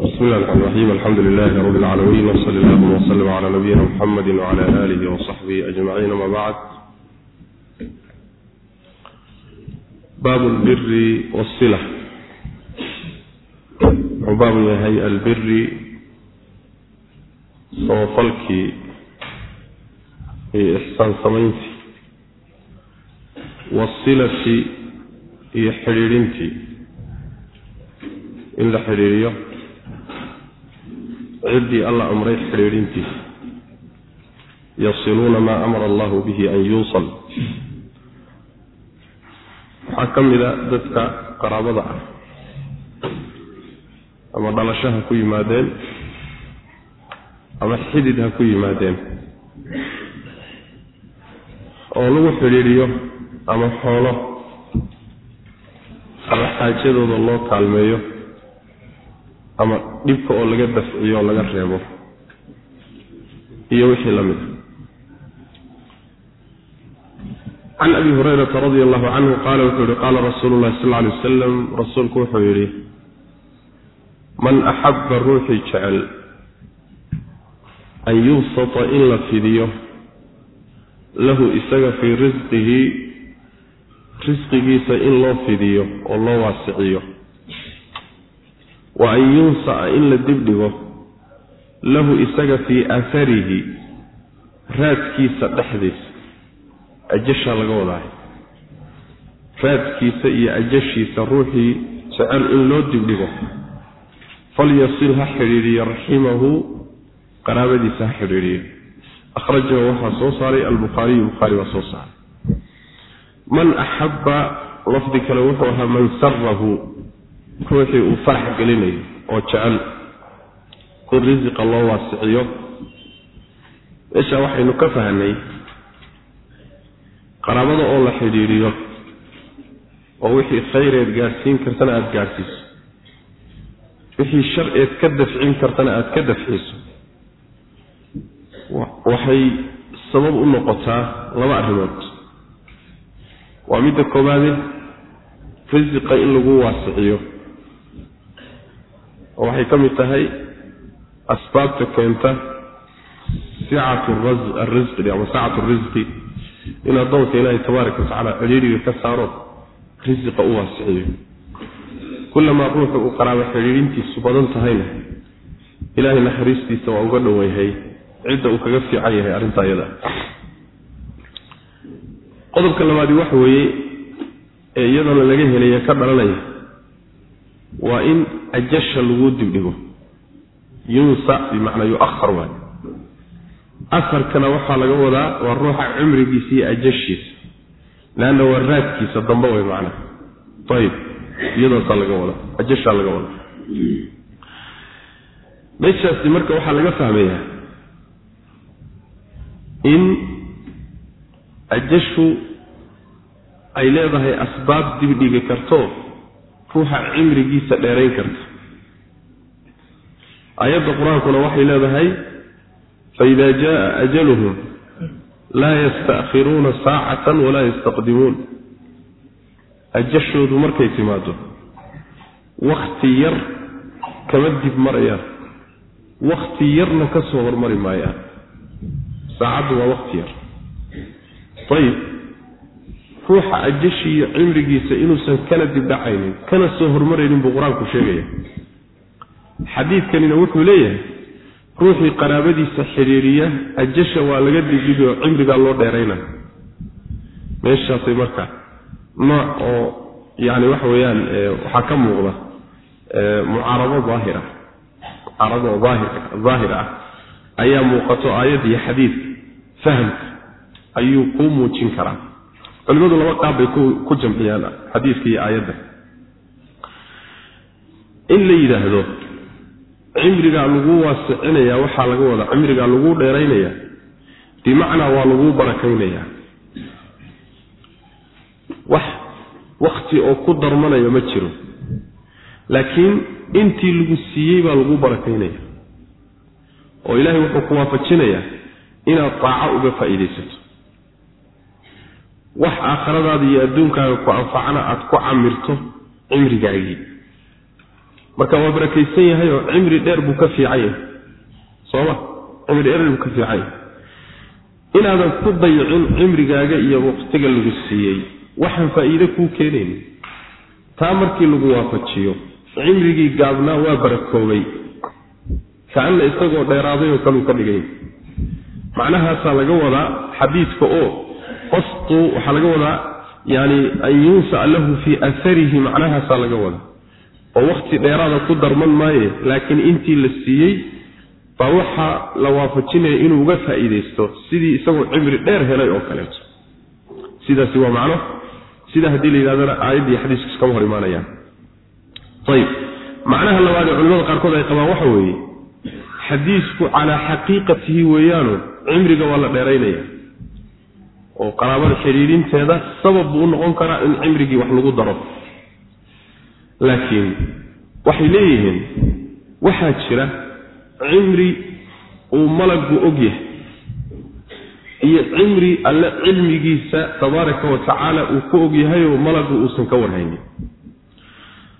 bismi llahi raxmaan raxiim alxamdu lilahi rabi lcaalamiin wsali allahuma wslm cala nabiyina muxamedi wcala aalihi wasaxbihi ajmaciin. Ama bacd. Baabu lbiri wasila wuxuu baabu yahay albiri samafalkii iyo ixsaan samayntii waasilati iyo xidhiidhintii. In la xidhiidhiyo. Ciddii alla amray xidhiidhintiisa yasiluuna maa amara allahu bihi an yuusal. Waxaa ka mid a dadka qaraabada ah ama dhalasho ha ku yimaadeen ama xidid ha ku yimaadeen. Oo lagu xidhiidhiyo ama xoolo. Ama xaajadooda loo kaalmeeyo ama dhibka oo laga dafciyo oo laga reebo. Iyo wixii la mid a can abi hurayrata radia allahu canhu qaala wuxuu yihi qaala rasuulu llahi sal ly wasalam rasuulku wuxuu yidhi man axabba ruuxii jecel an yubsata in la fidiyo lahu isaga fii risqihi risqigiisa in loo fidiyo oo loo waasiciyo. Wa an yunsa'a in la dibdhigo lahu isaga fii aaharihi raadkiisa dhexdiisa ajashaa laga wadaay raadkiisa iyo ajashiisa ruuxii jecel in loo dibdhigo falyasil ha xidhiidhiyo raximahu qaraabadiisa ha xidhiidhiyo. Akhrajahu waxaa soo saaray albukhaariyu bukhaari baa soo saaray man axabba lafdi kale wuxuu ahaa man sarahu ruuxii uu farax gelinayo oo jecel. In risiqa loo waasiciyo meesha waxaynu ka fahnay qaraabada oo la xidhiidhiyo oo wixii khayreed gaadhsiin kartana aada gaadhsiiso wixii sharceed ka dafcin kartana aada ka dafciso waxay sabab u noqotaa laba arrimood waa midda koowaade risiqa in lagu waasiciyo oo waxay ka mid tahay asbaabta keenta sicatu arisqi ama sacatu risqi in addoonka ilaahay tabaaraka watacaala xidhiidhiga ka saaro risiqa u waasiciyo kullamaa ruuxu uu qaraabo xidhiidhintiisu badan tahayna ilaahay naxariistiisa waa uga dhoweyahay cidda uu kaga fiican yahay arrintaa iyada qodobka labaadi waxa weeye ee iyadana laga helaya ka dhalanaya waa in ajasha lagu dibdhigo. Yunsa bimacnaa yu-ahar waay asarkana waxaa laga wadaa waa ruuxa cumrigiisa iyo ajashiisa leanna waa raadkiisa dambe way macnaa. Ayib iyadaasaa laga wadaa ajashaa laga wadaa. Meeshaasi marka waxaa laga fahmayaa in ajashu ay leedahay asbaab dibdhigi karto ruuxa cimrigiisa dheerayn karta aayadda qur'aankuna waxay leedahay faida jaa ajaluhum laa yasta'khiruuna saacatan walaa yastaqdimuun. Ajashoodu markay timaado wakti yar kama dib marayaan wakti yarna ka soo hormari maayaan. Saacaddu waa wakti yar. Ayib ruuxa ajashiiyo cimrigiisa inuusan kana dibdhacaynin kana soo hormaraynin buu qur'aanku sheegaya. Xadiidkanina wuxuu leeyahay ruuxii qaraabadiisa xidhiiriya ajasha waa laga digidi oo cimrigaa loo dheerayna. Meeshaasay marka nooc oo yani waxa weeyaan waxaa ka muuqda mucaarado daahir ah mucaarado daahir ah ayaa muuqato aayadda iyo xadiidka fahamka ayuu kuu muujin karaa culimadu laba qaab bay ku jamciyaan xadiidka iyo aayadda. In la yidhaahdo cimrigaa lagu waasicinayaa waxaa laga wadaa cimrigaa lagu dheeraynayaa bimacnaa waa lagu barakaynayaa wax wakti oo ku darmanaya ma jiro. Laakiin intii lagu siiyey baa lagu barakaynaya. Oo ilaahay wuxuu ku waafajinayaa inaad daaco uga faa'iidaysato wax aakhiradaada iyo adduunkaaga ku anfacana aada ku camirto cimrigaagii marka waa barakaysan yahay oo cimri dheer buu ka fiican yahay. Sooma cimri dheer buu ka fiican yahay. Inaadan ku dayicin cimrigaaga iyo waqtiga lagu siiyey waxaan faa'iide kuu keenayn taa markii lagu waafajiyo cimrigii gaabnaa waa barakoobay kaanna isagoo dheeraaday oo kaluu ka dhigay. Macnahaasaa laga wadaa xadiidka oo qastu waxaa laga wadaa yani an yunsa'a lahu fii aarihi macnahaasaa laga wadaa. Oo wakti dheeraada ku darman maaye laakiin intii la siiyey baa waxaa la waafajinaya inuu uga faa'iidaysto sidii isagoo cimri dheer helay oo kaleeto. Sidaasi waa macno. Sida haddii la yidhahdana aayaddii xadiisku iskama hor imaanayaan. Ayib macnaha labaad ee culimada qaarkood ay qabaan waxa weeye xadiisku calaa xaqiiqatihi weeyaano cimriga waa la dheeraynaya oo qaraabada xidhiidhinteeda sabab buu u noqon karaa in cimrigii wax lagu daro. Laakiin waxay leeyihiin waxaa jira cimri uu malaggu og yahay iyo cimri alle cilmigiisa tabaaraka wa tacaala uu ku og yahayoo malaggu uusan ka warhaynin.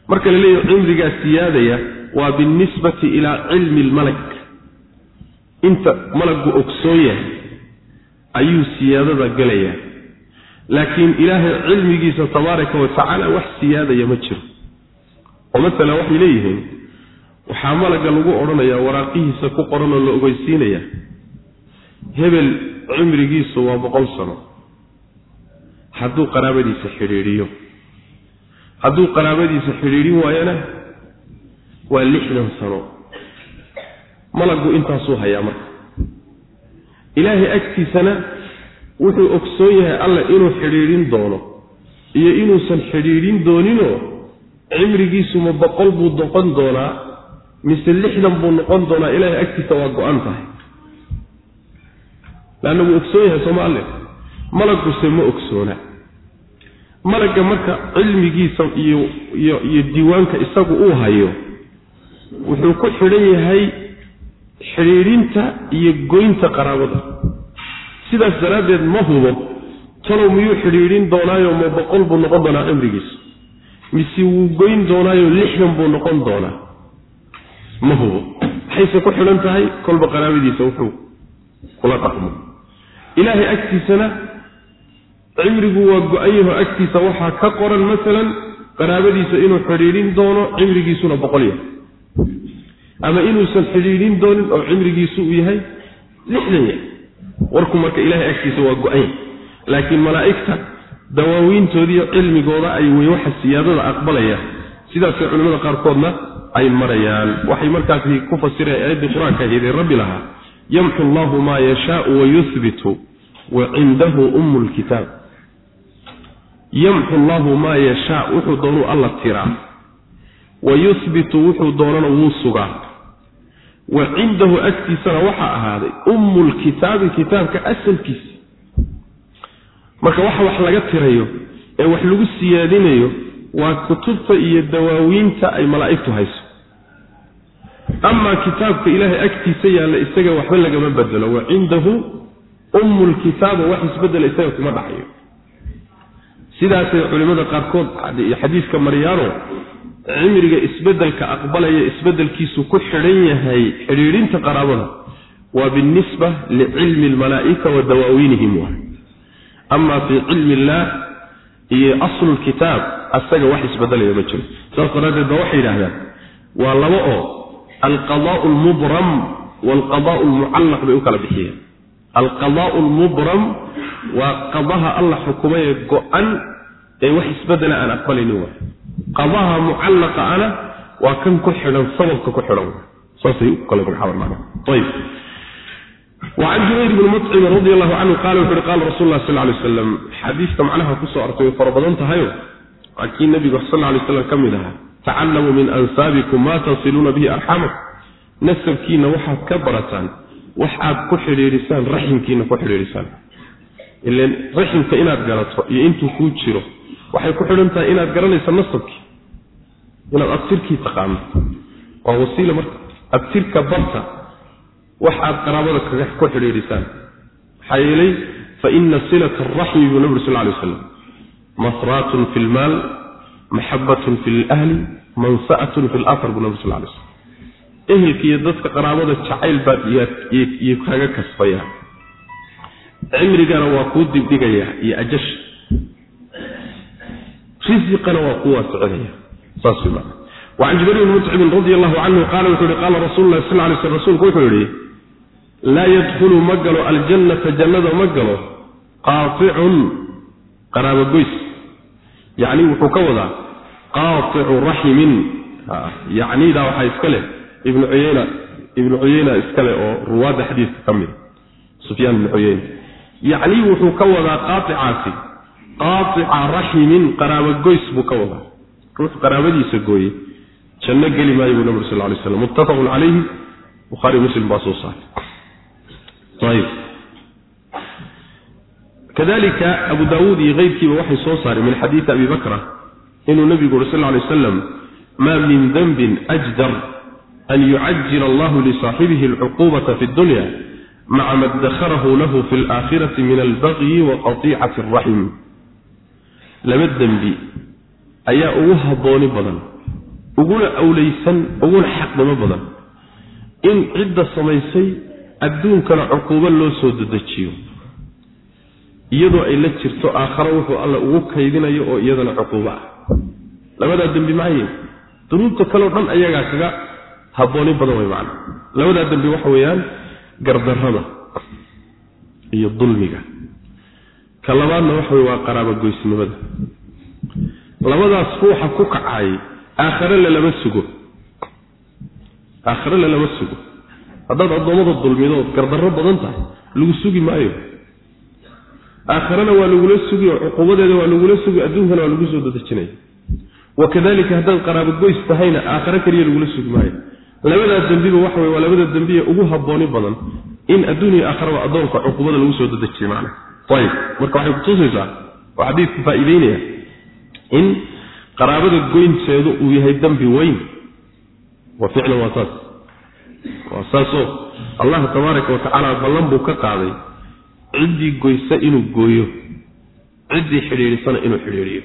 Marka la leeyahay cimrigaa siyaadaya waa binisbati ilaa cilmi lmalak inta malaggu ogsoon yahay ayuu siyaadada gelayaa. Laakiin ilaahay cilmigiisa tabaaraka wa wax siyaadaya ma jiro. Oo masalan waxay leeyihiin waxaa malagga lagu odhanayaa waraaqihiisa ku qoran oo la ogeysiinaya hebel cimrigiisu waa boqol sano. Hadduu qaraabadiisa xidhiidhiyo. Hadduu qaraabadiisa xidhiidhin waayana waa lixdan sano. Malaggu intaasuu hayaa marka ilaahay agtiisana wuxuu ogsoon yahay alla inuu xidhiidhin doono. Iyo inuusan xidhiidhin dooninoo cimrigiisu ma boqol buu noqon doonaa mise lixdan buu noqon doonaa ilaahay agtiisa waa go-an tahay. Laanna wuu ogsoon yahay sooma alle? Malagguse ma ogsoona. Malagga marka cilmigiisa iyo iyo iyo diiwaanka isagu uu hayo wuxuu ku xidhan yahay xidhiidhinta iyo goynta qaraabada. Sidaas daraaddeed ma hubo talow miyuu xidhiidhin doonaayo ma boqol buu noqon doonaa cimrigiisa mise wuu goyn doonaayo lixdan buu noqon doonaa. Ma hubo. Maxayse ku xidhan tahay kolba qaraabadiisa wuxuu kula dhaqmo. Ilaahay agtiisana cimrigu waa go-an yaho agtiisa waxaa ka qoran masalan qaraabadiisa inuu xidhiidhin doono cimrigiisuna boqol yahay ama inuusan xidhiidhin doonin oo cimrigiisu uu yahay lixdan yahay warku marka ilahay agtiisa waa go-an yahay laakiin malaa'igta dawaawiintoodiiyo cilmigooda ay wey waxa siyaadada aqbalaya. Sidaasay culimmada qaarkoodna ay marayaan. Waxay markaasi ku fasireen aayaddii qur'aanka ahaydee rabbi lahaa. Yamxu allahu maa yashaau wayuhbitu wa cindahu ummu lkitaab yamxu allahu maa yashaa wuxuu doonuu alla tiraa. Wa yuhbitu wuxuu doonana wuu sugaa wa cindahu agtiisana waxaa ahaaday ummu lkitaabi kitaabka asalkiisa. Marka waxa wax laga tirayo ee wax lagu siyaadinayo waa kutubta iyo dawaawiinta ay malaa'igtu hayso. Amaa kitaabka ilaahay agtiisa yaalla isaga waxba lagama bedelo wa cindahu ummu lkitaaba wax isbedela isaga kuma dhaxayo sidaasay culimmada qaarkood xadiiska maryaano cimriga isbeddelka aqbalaya isbedelkiisu ku xidhan yahay xidhiidhinta qaraabada waa binisba licilmi lmalaa'ika wa dawaawiinihim wa ama fii cilmi illaah iyo aslu lkitaab asaga wax isbedelaya ma jiro. Saas daraaddeed ba waxay yidhaahdaan waa laba oo alqadaau almubram waalqadaau almucallaq bay u kala bixiyeen. Alqadaau almubram waa qadaha alla xukumaye go-an ee wax isbedela aan aqbalaynin waay qadaha mucallaqa ana waa kan ku xidhan sababka ku xidhan saasay u kala magacaabaan ayib وعن جبير بن مطعم رضي الله عنه قال وحر قال رسول الله صلى الله عليه وسلم حديث معناها كسو أرتوي فربضان تهيو أكين النبي صلى الله عليه وسلم كم لها تعلموا من أنسابكم ما تصلون به أرحامكم نسب كينا وحا كبرة وحا كحر رسال رحم كينا كحر رسال إلا رحم كإنات قرأت ينتو كوتشرو waxay ku xidhan tahay inaad garanayso nasabkii inaad abtirkii taqaano waa wasiila marka. Abtirka barta. Wax aad qaraabada kaga ku xidhiidhisaan. Maxaa yeelay faina silata araxmi buu nabig sal lay slam masraatun fi lmaal maxabatun fi lhli mansa'atun fi lafar buu nabig sal lay slam ehelkiiyo dadka qaraabada jacayl baad iyo kaga kasbayaa. Cimrigana waa kuu dibdhigayaa iyo ajasha risiqana waa kuu waasicinaya saas wey maana wacan jubayr bni mutcibin radi allahu canhu qaala wuxuu yihi qaala rasulu lahi sal lay sl rsulku wuxuu yihi laa yadkhulu ma galo aljannata jannada ma galo qaaicun qaraabogoys yacni wuxuu ka wadaa qaaicu raximin yacnidaa waxaa iska leh ibnu cuyeyna ibnu cuyeyna iskale oo ruwaadda xadiiska ka mida qaaica raximin qaraabogoys buu ka wadaa. Ruux qaraabadiisa gooye janno geli maayo buu nabig sal lay slam muttafaqun calayhi bukhaari muslim baa soo saaray. Kadalika abu daawuud iyo keyrkiiba waxay soo saareen min xadiidi abi bakra inuu nabigu uri sal lay waslam maa min denbin ajdar an yucajil allahu lisaaxibihi alcuqubata fi dunya maca ma dakharahu lahu fi alaakhirati min albagyi wa qatiicati laba dembi ayaa ugu habbooni badan uguna awleysan uguna xaqnimo badan. In cidda samaysay adduunkana cuquubo loo soo dedejiyo. Iyadoo ay la jirto aakhare wuxuu alla ugu kaydinayo oo iyadana cuquubo ah. Labadaa dembi maxaye dunuubta kaleo dhan ayagaa kaga habbooni badan way macana labadaa dembi waxa weeyaan gardarrada iyo dulmiga ka labaadna waxa wey waa qaraabogoysnimada labadaas ruuxa ku kacay aakhare lalama sugo. Aakhare lalama sugo. Haddaad addoommada dulmidood gardarro badan tahay lagu sugi maayo. Aakharena waa lagula sugi oo cuquubadeeda waa lagula sugi adduunkana waa lagu soo dadejinaya wakadalika haddaad qaraabogoys tahayna aakhare keliya lagula sugi maayo. Labadaa dembiba waxa wey waa labada dembiye ugu habbooni badan. In adduun iyo aakharaba addoonka cuquubada lagu soo dadejiyo macna ayib marka waxay kutusaysaa oo xadiidku faa'iideynaya in qaraabada goynteedu uu yahay dembi weyn. Wa ficlan waa saas. Waa saasoo allah tabaaraka wa tacaala ballan buu ka qaaday ciddii goysa inuu gooyo ciddii xidhiidhisana inuu xidhiidhiyo.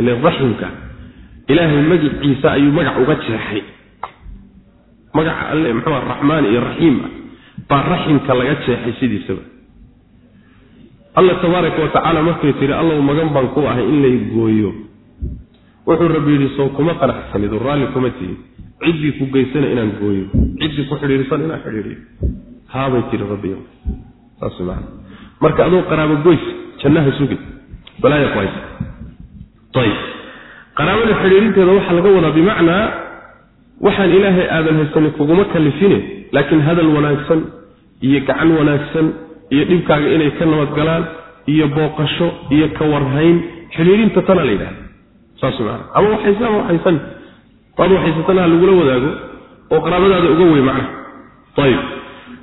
Ilan raximka ilaahay magiciisa ayuu magac uga jeexay. Magaca alle muxuu raxmaan iyo raxiim. Ah baa raximka laga jeexay sidiisaba alla tabaaraka wa tacaala markay tihi allow magan baan ku ahay in lay gooyo. Wuxuu rabbi yidhi sow kuma qanacsanid oo raalli kuma tihin ciddii ku geysana inaan gooyo. Ciddii ku xidhiidhisana inaan xidhiidhiyo. Haabay tihi rabbiyo saas maana marka adoo qaraabo goys jannaha sugi. Balaaya ku ayib qaraabada xidhiidhinteeda waxaa laga wadaa bimacnaa waxaan ilaahay aadan haysanin kuguma kalifine laakiin hadal wanaagsan iyo gacan wanaagsan iyo dhibkaaga inay ka nabadgalaan iyo booqasho iyo ka warhayn. Xidhiidhinta tana la yidhahda saas maana ama waxayse ama waxaysan. Waad waxaysatana ha lagula wadaago oo qaraabadaada uga wey macna ayib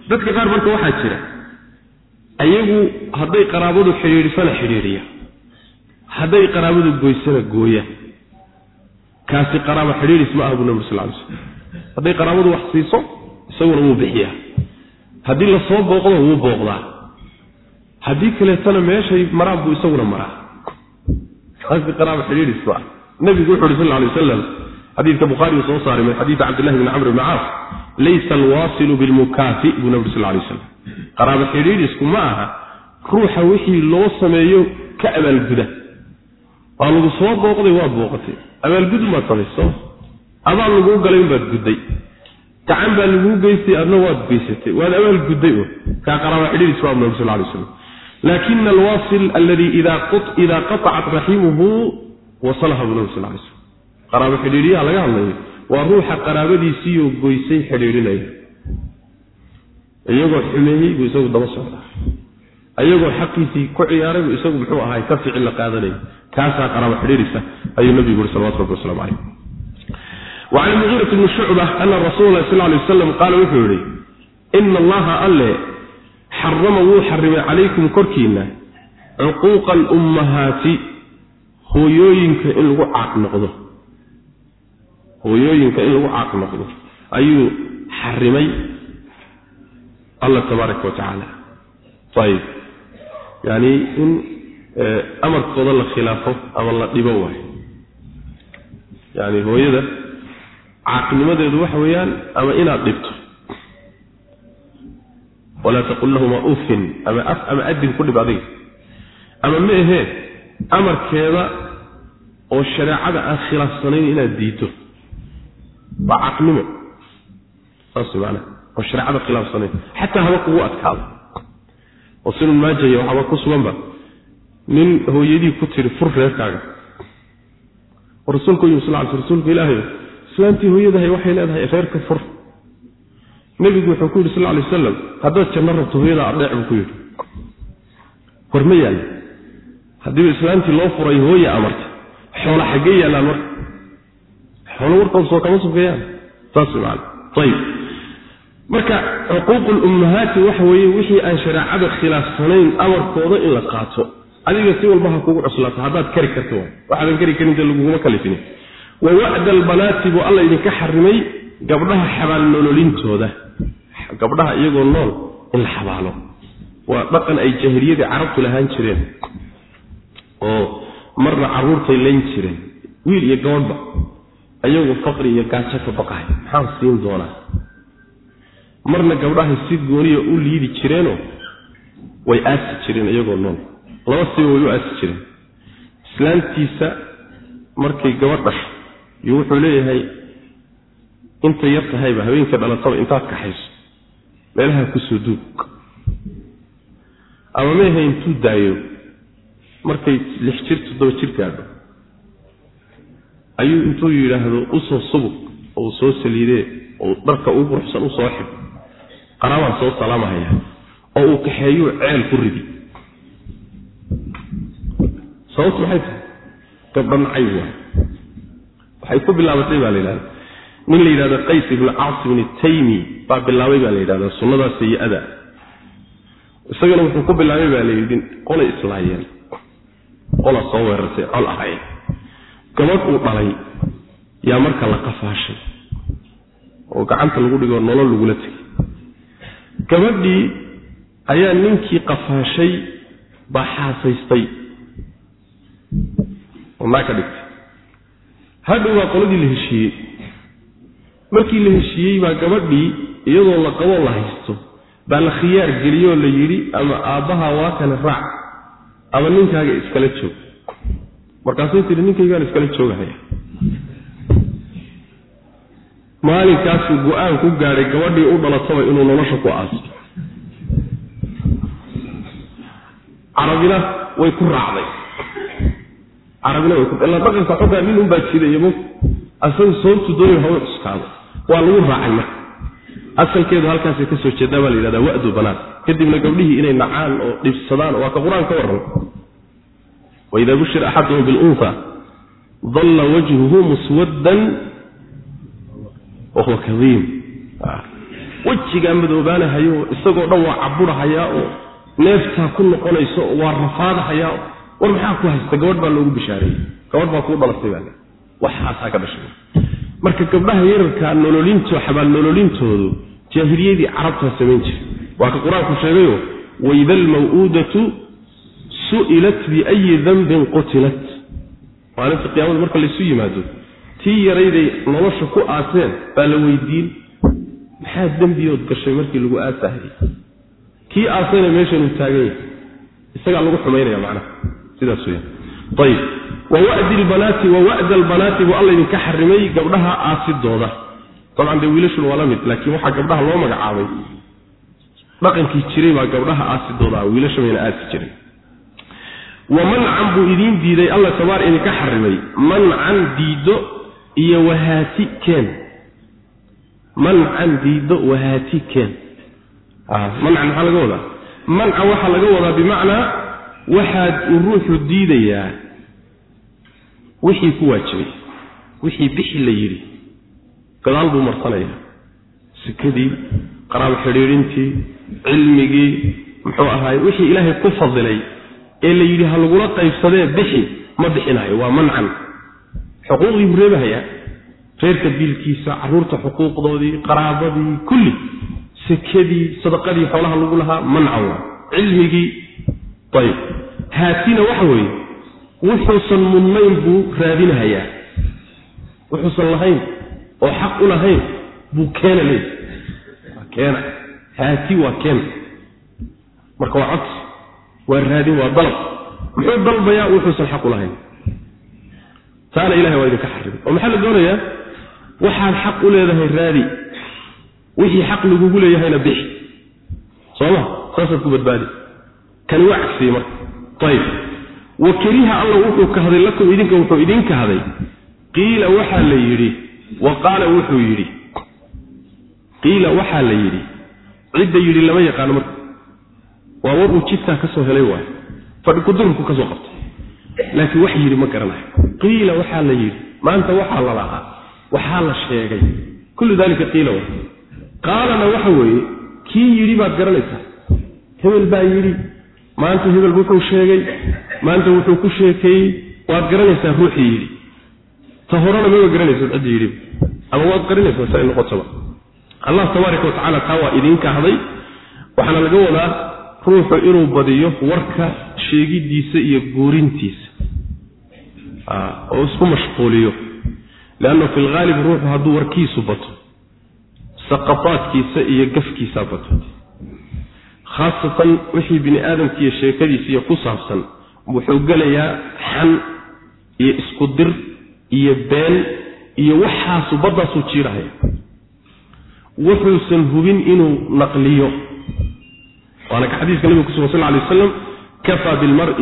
dadka qaar marka waxaa jira ayagu hadday qaraabadu xidhiidhisana xidhiidhiya. Hadday qaraabadu goysana gooya. Kaasi qaraabo xidhiidhis ma aha buu nabi sal lay slm hadday qaraabadu wax siiso isaguna wuu bixiyaa. Haddii la soo booqdo wuu booqdaa haddii kaleetana meeshay maraan buu isaguna maraa. Xidhiidhis ma ah nabigu wuxu uhi sal lay wasalam xadiidka bukhaarigu soo saaray min xadiidi cabdillahi bni camr bni caas laysa alwaasilu bilmukaafi buu nabi sal lay waslam qaraabo xidhiidhisku ma aha ruuxa wixii loo sameeyo ka abaalguda. Waa lagu soo booqday waad booqatay. Abaalgudun baad samayso adaa laguu galay unbaad gudday. Gacan baa laguu geystay adna waad geysatay. Waad abaalgudday un kaa qaraaba xidhiidhis baa nabi sal lay laakina alwaasil alladii idaa qatacat raximuhu wasalaha buu nabi sal lay slam qaraabo xidhiidhiyaha laga hadlayo waa ruuxa qaraabadiisiiyoo goysay xidhiidhinaya iyagoo xumeeyey buu isagu daba socdaa ayagoo xaqiisii ku ciyaaray buu isagu muxuu ahay ka ficil la qaadanaya kaasaa qaraabo xidhiidhisa ayuu nabigu yuri salawatu rabbi waslamu calayh wacan mugiirat bni shucba ana rasuula sal lay wasalam qaala wuxuu yihi ina allaha alle xarama wuu xarimay calaykum korkiinna cuquuqa alummahaati hooyooyinka in lagu caaq noqdo. Hooyooyinka in lagu caaq noqdo. Ayuu xarimay alla tabaaraka wa tacaala. Ayib. Yacni in amarkooda la khilaafo ama la dhibo waayo. Yacni hooyada caaqnimadeedu waxa weeyaan ama inaad dhibto walaa taqul lahuma ufin ama af ama adin ku dhib adiga ama ma ahee amarkeeda oo shareecada aan khilaafsanayn inaad diito waa caqnimo saas maanaa oo shareecada khilaafsanayn xataa haba kugu adkaado oo sinun maajaya waxaaba ku suganba nin hooyadii ku tiri fur reerkaaga oo rasuulku yimi sal l sl rsulka ilaahay islaantii hooyadahay waxay leedahay reerka fur nebigu wuxuu ku yidhi sal lay wasalam haddaad janno rabto hooyadaa adheec buu ku yidhi. War ma yaalla haddiiba islaantii loo furay hooya amarta xoola xaggee yaallaan marka xoolo warkooda soo kama sufeeyaan saas maana ayib marka lummahaati waxa weeye wixii aan shareecada khilaafsanayn amarkooda in la qaato adiga si walba ha kugu cuslaato haddaad kari karto waay. Waxaadan kari karin dee laguguma kalifinin. Wa wacda albanaati buu alla idinka xarimay gabdhaha xabaal nololintooda gabdhaha iyagoo nool in la xabaalo. Waa dhaqan ay jaahiliyadii carabtu lahaan jireen oo marna caruurtay layn jireen. Wiil iyo gabadhba ayagu faqri iyo gaajo ka baqahay maxaan siin doonaa? Marna gabdhahay si gooniya u liidi jireenoo way aasi jireen iyagoo nool. Laba siba way u aasi jireen. Islaantiisa markay gabadh dhasho iyo wuxuu leeyahay intay yar tahayba habeenka dhalataba intaad kaxayso meelaha ku soo duug ama meeha intuu daayo markay lix jir toddoba jir gaadho ayuu intuu yidhaahdo u soo subug oo soo saliidee oo dharka ugu quruxsan u soo xib qaraabaan soo salaamahaya oo uu kaxeeyuu ceel ku ridi. Sababtu maxay tahay gabdha nacay waay waxay ku bilaabatay baa la yidhahda nin la yidhahdo qays ibnu caasim taymi baa bilaabay baa la yidhahda sunnadaas sayi-ada isagana wuxuu ku bilaabay baa la yidhi qolay islaayeen. Qola soo weerartay col ahayn gabadh uu dhalay yaa marka la qafaashay oo gacanta lagu dhigoo nolol lagula tegay gabadhii ayaa ninkii qafaashay baa xaasaystay. Oo naa ka dhigtay. Hadhow waa qoladii la heshiiyey markii la heshiiyey baa gabadhii iyadoo la qaboo la haysto. Baa la khiyaar geliyoo la yidhi ama aabbaha waa kana raac. Ama ninkaaga iskala joog. Markaasay tihi ninkaygaan iskala joogahaya. Maalinkaasuu go'aan ku gaadhay gabadhii u dhalataba inuu nolosha ku aaso carabina way ku raacday. Carabina way ku ilaa dhaqanka xoggaa nin unbaa jidayo asagu sababtu dooyo hawa cuskaado waa lagu raacay marka. Asalkeedu halkaasay ka soo jeedaa baa la yidhahdaa wa'du banaat kadibna gabdhihii inay nacaan oo dhibsadaan waa ka qur'aan ka warran waida bushira axaduhum bilunha dalla wajhuhu muswaddan wahuwa kadiim wejigaa madoobaanahayo isagoo dhan waa caburahayaa oo neeftaa ku noqonayso oo waa rafaadahayaa war maxaa ku haysta? Gabadh baa loogu bishaareeyey gabadh baa kuu dhalatay baa waxaasaa ka dhashay marka gabdhaha yararkaa nololinto xabaal nololintoodu jaahiliyadii carabtaa samayn jira waa ka qur'aanku sheegayo waida almaw'uudatu su'ilat biayi dambin qutilat. Maalinta qiyaamada marka laysu yimaado tii yarayday nolosha ku aaseen baa la weydiin. Maxaa dembiyood gashay markii lagu aasahayay kii aasayna meeshanuu taagan yahay isagaa lagu xumaynaya macnaha. Sidaas weya ayib wa wa'di lbanaati wa wa'da albanaati buu alla idinka xarimay gabdhaha aasidooda. Dabcan dee wiilashuna waa la mid laakiin waxaa gabdhaha loo magacaabay. Dhaqankii jiray baa gabdhaha aasidooda ah wiilasha mayna aasi jiray. Wa mancan buu idiin diiday alla tabaar idinka xarimay. Mancan diiddo iyo wahaati keen. Mancan diiddo wahaati keen. Mancan maxaa laga wadaa? Manca waxaa laga wadaa bimacnaa waxaad uu ruuxu diidayaa wixii ku waajibay. Wixii bixi la yidhi. Gadaal buu marsanayaa sikadii qaraab xidhiidhintii cilmigii muxuu ahaay wixii ilaahay ku fadilay ee la yidhi ha lagula qaybsadee bixi ma bixinayo waa mancan. Xuquuqdii buu reebahayaa. Reerka biilkiisa carruurta xuquuqdoodii qaraabadii kulli sekadii sadaqadii xoolaha lagu lahaa mancan waa. Cilmigii ayib. Haatina waxa weeye wuxuusan mudnayn buu raadinahayaa. Wuxuusan lahayn oo xaq u lahayn buu keena leey keena. Haati waa keena. Marka waa codsi waa raadin waa dalab. Muxuu dalbayaa? Wuxuusan xaq u lahayn. Taana ilahay waa idinka xarimay oo maxaa la doonayaa? Waxaad xaq u leedahay raadi. Wixii xaq lagugu leeyahayna bixi. Sooma saasaad ku badbaadi. Kani waa cagsiyey marka. Ayib wa kariha alla wuxuu kahday lakum idinka wuxuu idin kahday qiila waxaa la yidhi wa qaala wuxuu yidhi qiila waxaa la yidhi cidda yidhi lama yaqaano marka. Waa war uu jidkaa ka soo helay waayo fadhi kudurku ka soo qabtay. Laakiin wax yidhi ma garanayo. Qiila waxaa la yidhi maanta waxaa la lahaa waxaa la sheegay. Kullu dalika qiila wa qaalana waxa weeye kii yidhi baad garanaysaa. Hebel baa yidhi maanta hebel wuxuu sheegay maanta wuxuu ku sheekeeyey waad garanaysaa ruuxii yidhi. Ta horena maba garanaysa cidda yidhi ama waad qarinaysaa si ay noqotaba. Allah tabaaraka watacaala taa waa idiinka hadday waxaana laga wadaa ruuxu inuu badiyo warka sheegidiisa iyo guurintiisa. Oo isku mashquuliyo. Leanna fi lghaalib ruuxu hadduu warkiisu bato saqafaadkiisa iyo gafkiisaa bato. Khaasatan wixii bini aadamkiiyo sheekadiisiiyo ku saabsan wuxuu gelayaa xan iyo isku dir iyo been iyo waxaasu baddaasuu jiirahaya wuxuusan hubin inuu naqliyo. Waana ka xadiiska nabiga kusugan sal lay waslam kafaa bilmari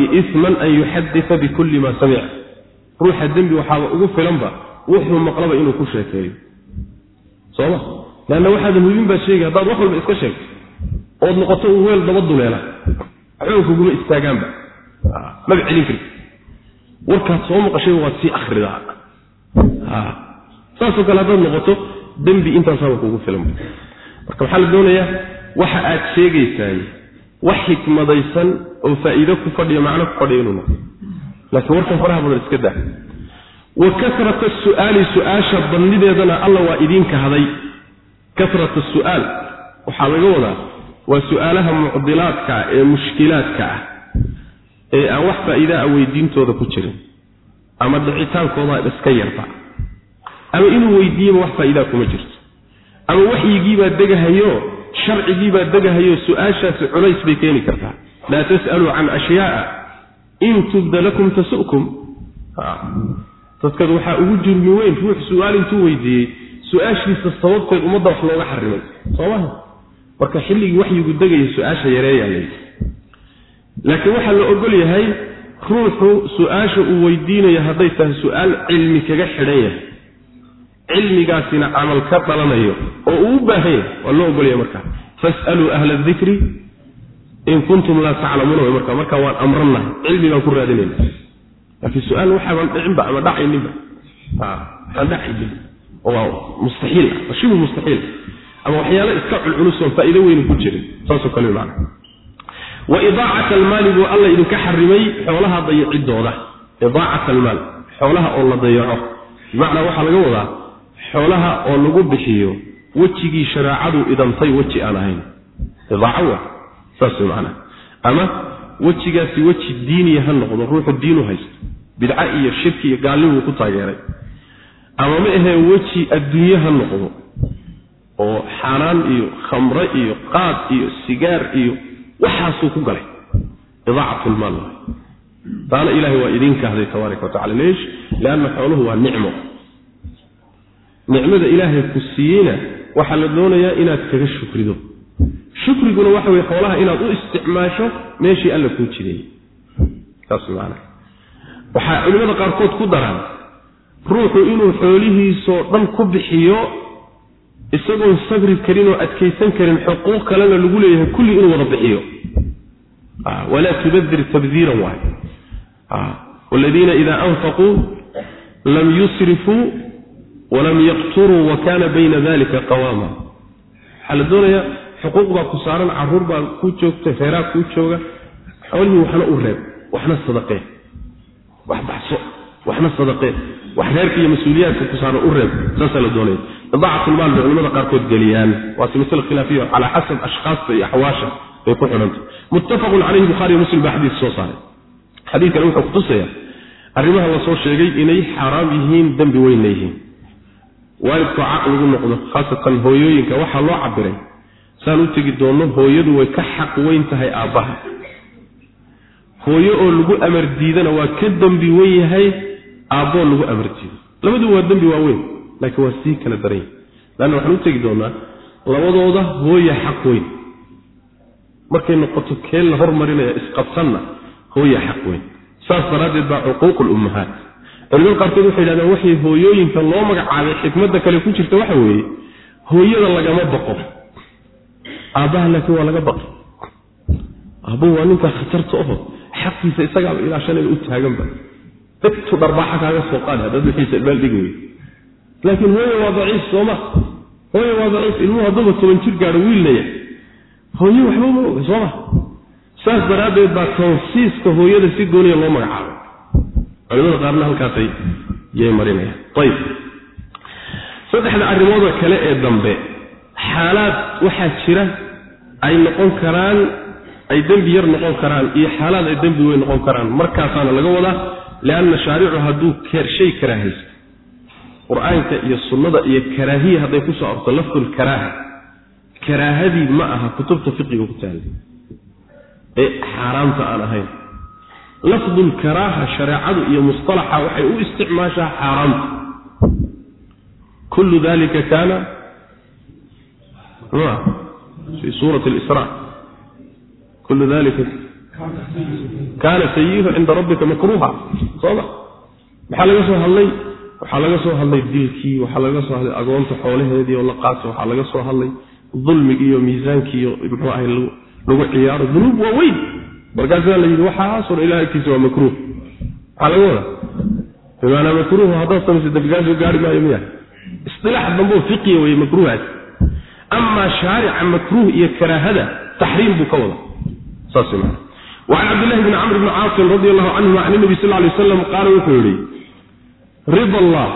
an yuxadita bikulli ma samica ruuxa dembi waxaaba ugu filanba wuxuu maqlaba inuu ku sheekeeyo. Soma leanna waxaadan hubin baad sheegay haddaad wax walba iska sheegto ood noqoto uu weel daba duleela. Xoonkuguma istaagaanba maba celin karti warkaad soo maqashay waad sii akridaa saasoo kale haddaad noqoto dembi intaasaaba kugu filanba marka waxaa la doonayaa waxa aad sheegaysaay wax xikmadaysan oo faa'iido ku fadhiya macno ku fadhiya inuu noqdo. Laakiin warkan faraha badan iska daa. Wa kasrata su'aali su'aasha badnideedana alla waa idiinka haday. Kasrata su'aal. Waxaa laga wadaa waa su'aalaha mucdilaadka ah ee mushkilaadka ah ee aan wax faa'iida a weydiintooda ku jirin ama dhicitaankooda iska yarta ama inuu weydiiyeba wax faa'iidaa kuma jirto ama waxyigiibaa degahayo sharcigiibaa degahayo su'aashaasi culays bay keeni kartaa. laa tas'aluu can ashyaaa in tubda lakum tasu'kum. Dadkad waxaa ugu jurmi weyn ruux su'aal intuu weydiiyey su'aashiisa sababteed ummadda wax looga xarimay soomaha marka xilligii waxyigu degaya su'aasha yareeyaa layidhi laakiin waxaa la ogol yahay ruuxu su'aasha uu weydiinayo hadday tahay su'aal cilmi kaga xidhan yahay. Cilmigaasina camal ka dhalanayo oo uu u baahan yahay waa loo ogolyahay markaa fas'aluu ahla adikri in kuntum laa taclamuuna way markaa markaa waan amrannahay cilmi baan ku raadinayna. Laakiin su'aal waxaaban dhicinba ama dhacayninba waxaan dhacaynin oo waa mustaxiil ah shibu mustaxiil. Ama waxyaalo iska culculus oon faa'iido weyni ku jirin saasoo kale macna wa idaacat almaali buu alla idinka xarimay xoolaha dayacidooda. Idaacat almaal xoolaha oo la dayaco. Bimacnaa waxaa laga wadaa xoolaha oo lagu bixiyo wejigii shareecadu idantay weji aan ahayn. Idaaco wa saas way macnaha ama wejigaasi weji diiniya ha noqdo ruuxu diinu haysto. Bidca iyo shirki iyo gaalnimuu ku taageeray. Ama ma ahee weji adduunye ha noqdo oo xaaraan iyo khamre iyo qaad iyo sigaar iyo waxaasuu ku galay. Idaacatlmaal taana ilahay waa idin kahday tabaaraka wa tacala leesh lianna xooluhu waa nicmo. Nicmada ilaahay ku siiyeyna waxaa la doonayaa inaad kaga shukrido. Shukriguna waxa weye xoolaha inaad u isticmaasho meeshii alla kuu jideeyey saas waxaa culimmada qaarkood ku daraan ruuxu inuu xoolihiisoo dhan ku bixiyo isagoon sabri karin oo adkaysan karin xuquuq kalena lagu leeyahay kulli inuu wada bixiyo. Walaa tubadir tabdiiran waay. Waladiina idaa anfaquu lam yusrifuu walam yaqturuu wa kaana bayna dalika qawaama. Waxaa la doonayaa xuquuq baa ku saaran carruur baa kuu joogta reeraa kuu jooga. Xoolihii waxna u reeb waxna sadaqee. Wax baxso waxna sadaqee. Wax reerka iyo mas'uuliyaadka ku saaran u reeb saasaa la doonaya idaacatlmaal bay culimada qaarkood geliyaan. Waase masle khilaafiya calaa xasab ashkhaasta iyo axwaasha bay ku xidhanta muttafaqun calayhi bukhaariy muslim baa xadiis soo saaray. Xadiidkani wuxuu kutusaya arrimaha la soo sheegay inay xaaraam yihiin dembi weynna yihiin. Waalidkoo caq lagu noqdo khaasatan hooyooyinka waxaa loo cabiray saan u tegi doonno hooyadu way ka xaq weyn tahay aabbaha. Hooyo oo lagu amar diidana waa ka dembi wen yahay aabboo lagu amar diido. Labadu waa dembi waaweyn laakiin waa sii kala daran yahay leanna waxaan u tegi doonaa labadooda hooya xaq weyn. Markay noqoto kee la hormarinaya isqabsanna hooya xaq weyn. Saas daraaddeed baa cuquuq lummahaat qaarkood waxay yidhahdeen waxay hooyooyinka loo magacaabay xikmadda kale ku jirta waxa weeye hooyada lagama baqo. Aabbaha laakiin waa laga baqi aabbuhu waa ninka khatarta oho xaqiisa isagaaba ilaashanaya u taaganba. Dadtu dharbaaxa kaaga soo qaadi haddaad wixiisa meel dhigi wey laakiin hooya waa daciif sooma hooya waa daciif ilmuhu hadduuba toban jir gaadho wiilnaya hooye waxba ma oga sooma saas daraaddeed baa tansiiska hooyada si gooniya loo magacaabay. Culimada qaarna halkaasay yay marinayaan. Ayib saddexda arrimoodoo kale ee dambe xaalaad waxaa jira ay noqon karaan ay dembi yar noqon karaan iyo xaalaad ay dembi weyn noqon karaan. Markaasaana laga wadaa lianna shaaricu hadduu shay karaahaysto qur'aanka iyo sunnada iyo karaahiya hadday ku soo arto lafdul karaaha karaahadii ma aha kutubta fiqiga ku taalla ee xaaraamta aan ahayn. Lafdul karaaha shareecadu iyo mustalaxa waxay u isticmaashaa xaaraamta kullu dalika kaana fi suurati lisra kullu dalika kaana sayihu cinda rabbika makruuha. Sooma maxaa laga soo hadlay waxaa laga soo hadlay dilkii waxaa laga soo hadlay agoonta xoolaheedii oo la qaato waxaa laga soo hadlay dulmigii iyo miisaankii iyo muxuu ahay lagu ciyaaro dunuub waa weyn. Markaasaa la yidhi waxaasoo ilaha agtiisa waa makruuh. Maxaa laga wadaa bimaanaa makruuhu haddaad samaysa dambigaasoo gaari maayo miya isilaax dambeo fiqiya weye makruuhaas amaa shaarica makruuh iyo karaahada taxriim buu ka wada. Saas maa wacan cabdillahi bni camr bni caasim radi allahu canhuma can nabi sal lay waslam qaala wuxuu yihi rida allah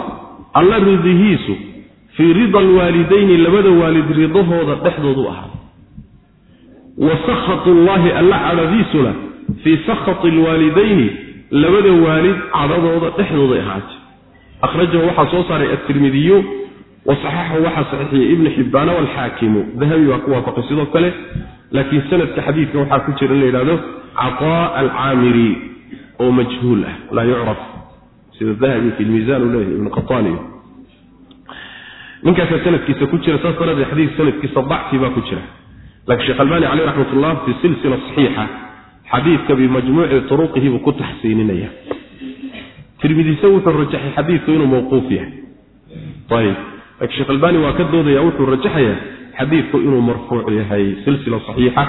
alla ridihiisu fii rida alwaalidayni labada waalid ridahooda dhexdoodu ahaa. Wa sakhatu llahi alla cadhadiisuna fii sakhati alwaalidayni labada waalid cadhadooda dhexdooday ahaatay. Akhrajahu waxaa soo saaray atirmidiyu wa saxaxahu waxaa saxiixiyey ibnu xibbaana walxaakimu dahabi baa ku waafaqay sidoo kale laakiin sanadka xadiidka waxaa ku jira in la yidhahdo cataa alcaamiri oo majhuul ah laa yucraf sida dahabi fi lmiisaan uu leeyahay ibnu qataaniyo ninkaasaa sanadkiisa ku jira saas daraadee xadiid sanadkiisa dacfi baa ku jira laakiin sheekh albani caleyh raxmat ullah fi silsila saxiixa xadiidka bimajmuuci turuqihi buu ku taxsiininaya tirmidise wuxuu rajaxay xadiidku inuu mawquuf yahay ayib laakiin sheekh albani waa ka doodaya wuxuu rajaxayaa xadiidku inuu marfuuc yahay silsila saxiixa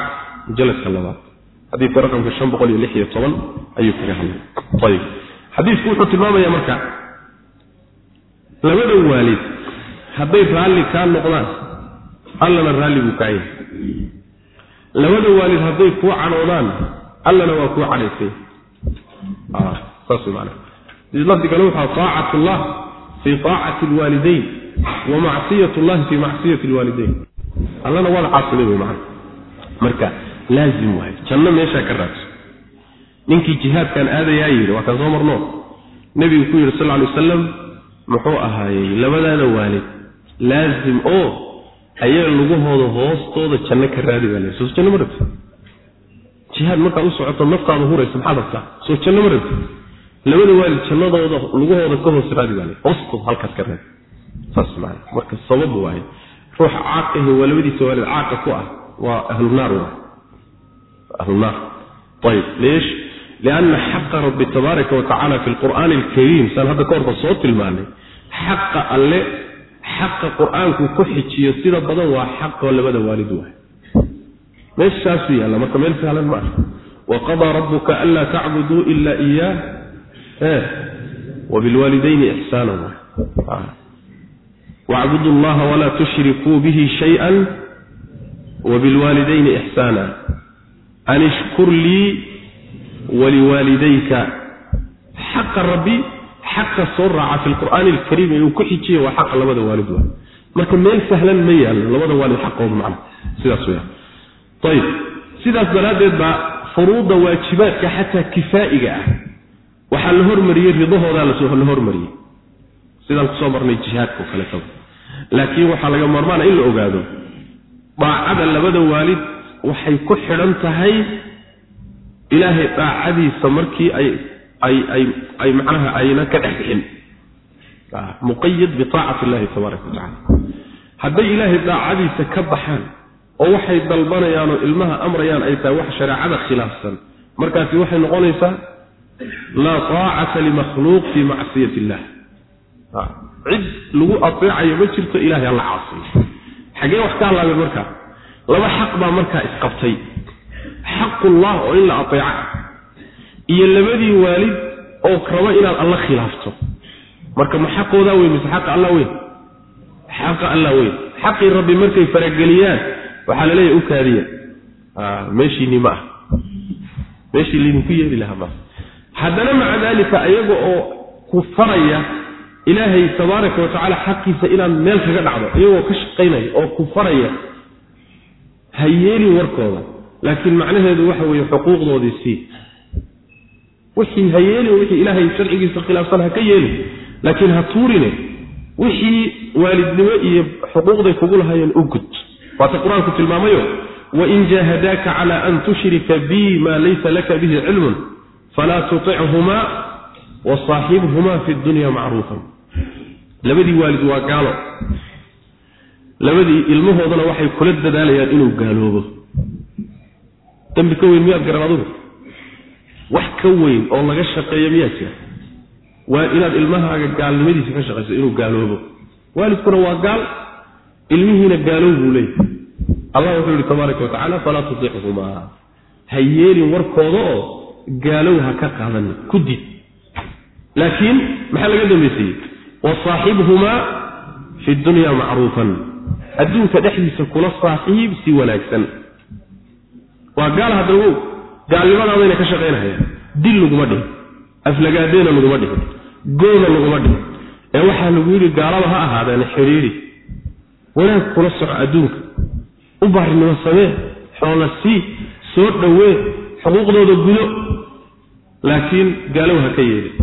mujaladka labaad xadiidka raqamka shan xadiidku wuxuu tilmaamaya marka labada waalid hadday raalli kaa noqdaan allana raalli buu kaa yahay. Labada waalid hadday kuu cadhoodaan allana waa kuu cadhaysay saas way maanaa lafdigana waxaa taacat llah fii taacati alwaalidayn wa macsiyat llahi fii macsiyati alwaalidayn allana waad caasiday wey macana marka laazim waayo janno meeshaa ka raadso ninkii jihaadkan aadayaa yidhi waa kaan soo marno. Nebigu ku yidhi sal alay wasalam muxuu ahaayey labadaada waalid laazim oo ayaga lugahooda hoostooda janno ka raadi baa le soo janno ma rabti jihaad markaad u socoto naftaada huraysa maxaad rabtaa soo janno ma rabti labada waalid jannadooda lugahooda ka hoos raadi baa le hoostood halkaas ka raadi. Saas maana marka sabab waaye. Ruuxa caaqahe waa labadiisa waalid caaqa ku ah waa ahlunaar waay ahlunaar ayib leesh lianna xaqa rabbi tabaaraka wa tacala fi lqur'aani alkariim saan hadda ka horba soo tilmaanay xaqa alle xaqa qur'aanku ku xijiyo sida badan waa xaqoo labada waalid waay meeshaasuu yaalla marka meel sahlan ma waqadaa rabuka anlaa tacbuduu ila iyaah wabilwaalidayni ixsaana wacbudu allaha walaa tushrikuu bihi shayئa wabilwaalidayni ixsaana an ishkur lii waliwaalidayka xaqa rabbi xaqa soo raaca fi lqur'aani alkariim ee uu ku xijiya waa xaqa labada waalid waay. Marka meel sahlan ma yaallo labada waalid xaqooda macna sidaas weya ayib sidaas daraaddeed baa furuudda waajibaadka xataa kifaa'iga ah waxaa la hormariyey ridahoodaa la hormariyey. Sidaan ku soo marnay jihaadkao kaleetaba laakiin waxaa laga maarmaana in la ogaado daacada labada waalid waxay ku xidhan tahay ilaahay daacadiisa markii ay ay ay ay macnaha ayna ka dhex bixin. Muqayad biaacati illahi tabaaraka wa tacala hadday ilaahay daacadiisa ka baxaan oo waxay dalbanayaan oo ilmaha amrayaan ay tahay wax shareecada khilaafsan markaasi waxay noqonaysaa laa taacata limakhluuq fii macsiyati illah cid lagu ateecayo ma jirto ilahay alla caasiyo. Xagee wax ka halaabeen markaa laba xaq baa markaa isqabtay xaqullah oo in la ateeca iyo labadii waalid oo raba inaad alla khilaafto marka ma xaqoodaa weyn mise xaqa alla weyn xaqa alla weyn xaqii rabbi markay farageliyaan waxaa la leeyahy u kaadiya meeshiinni ma ah meeshii laydinku yeeli lahaa ma haddana maca daalika iyaga oo ku faraya ilaahay tabaaraka wa tacaala xaqiisa inaad meel kaga dhacdo iyagoo ka shaqaynaya oo ku faraya ha yeelin warkooda laakiin macnaheedu waxa weeye xuquuqdoodii sii. Wixii ha yeelin wixii ilaahay sharcigiisa khilaafsan ha ka yeelin laakiin ha tuurine wixii waalidnimo iyo xuquuqday kugu lahaayeen u gud. Waata qur'aanku tilmaamayo wain jaahadaaka cala an tushrika bi ma laysa laka bihi cilmun falaa tutichumaa wasaaxibhumaa fi dunya macruufan. Labadii waalid waa gaalo. Labadii ilmahoodana waxay kula dadaalayaan inuu gaaloobo dambi ka weyn miyaad garan adugu? Wax ka weyn oo laga shaqeeyo miyaa jira. Waa inaad ilmahaaga gaalnimadiisa ka shaqayso inuu gaaloobo. Waalidkuna waa gaal ilmihiina gaalow buu leeyahy allah wuxuu yihi tabaaraka watacaala falaa tutichumaa ha yeelin warkooda oo gaalow ha ka qaadanin ku did. Laakiin maxaa laga dambaysiiyey wasaaxibhumaa fi dunya macruufan. Adduunka dhexdiisa kula saaxiib si wanaagsan waa gaal hadda wow gaalnimadaadayna ka shaqaynahayaan dil laguma dhihin aflagaadeena laguma dhihin gooda laguma dhihin ee waxaa lagu yidhi gaalada ha ahaadeen xidhiidhi wanaag kula soco adduunka. U baarinimo samee xoola sii soo dhowee xuquuqdooda gudo. Laakiin gaalow ha ka yeelin.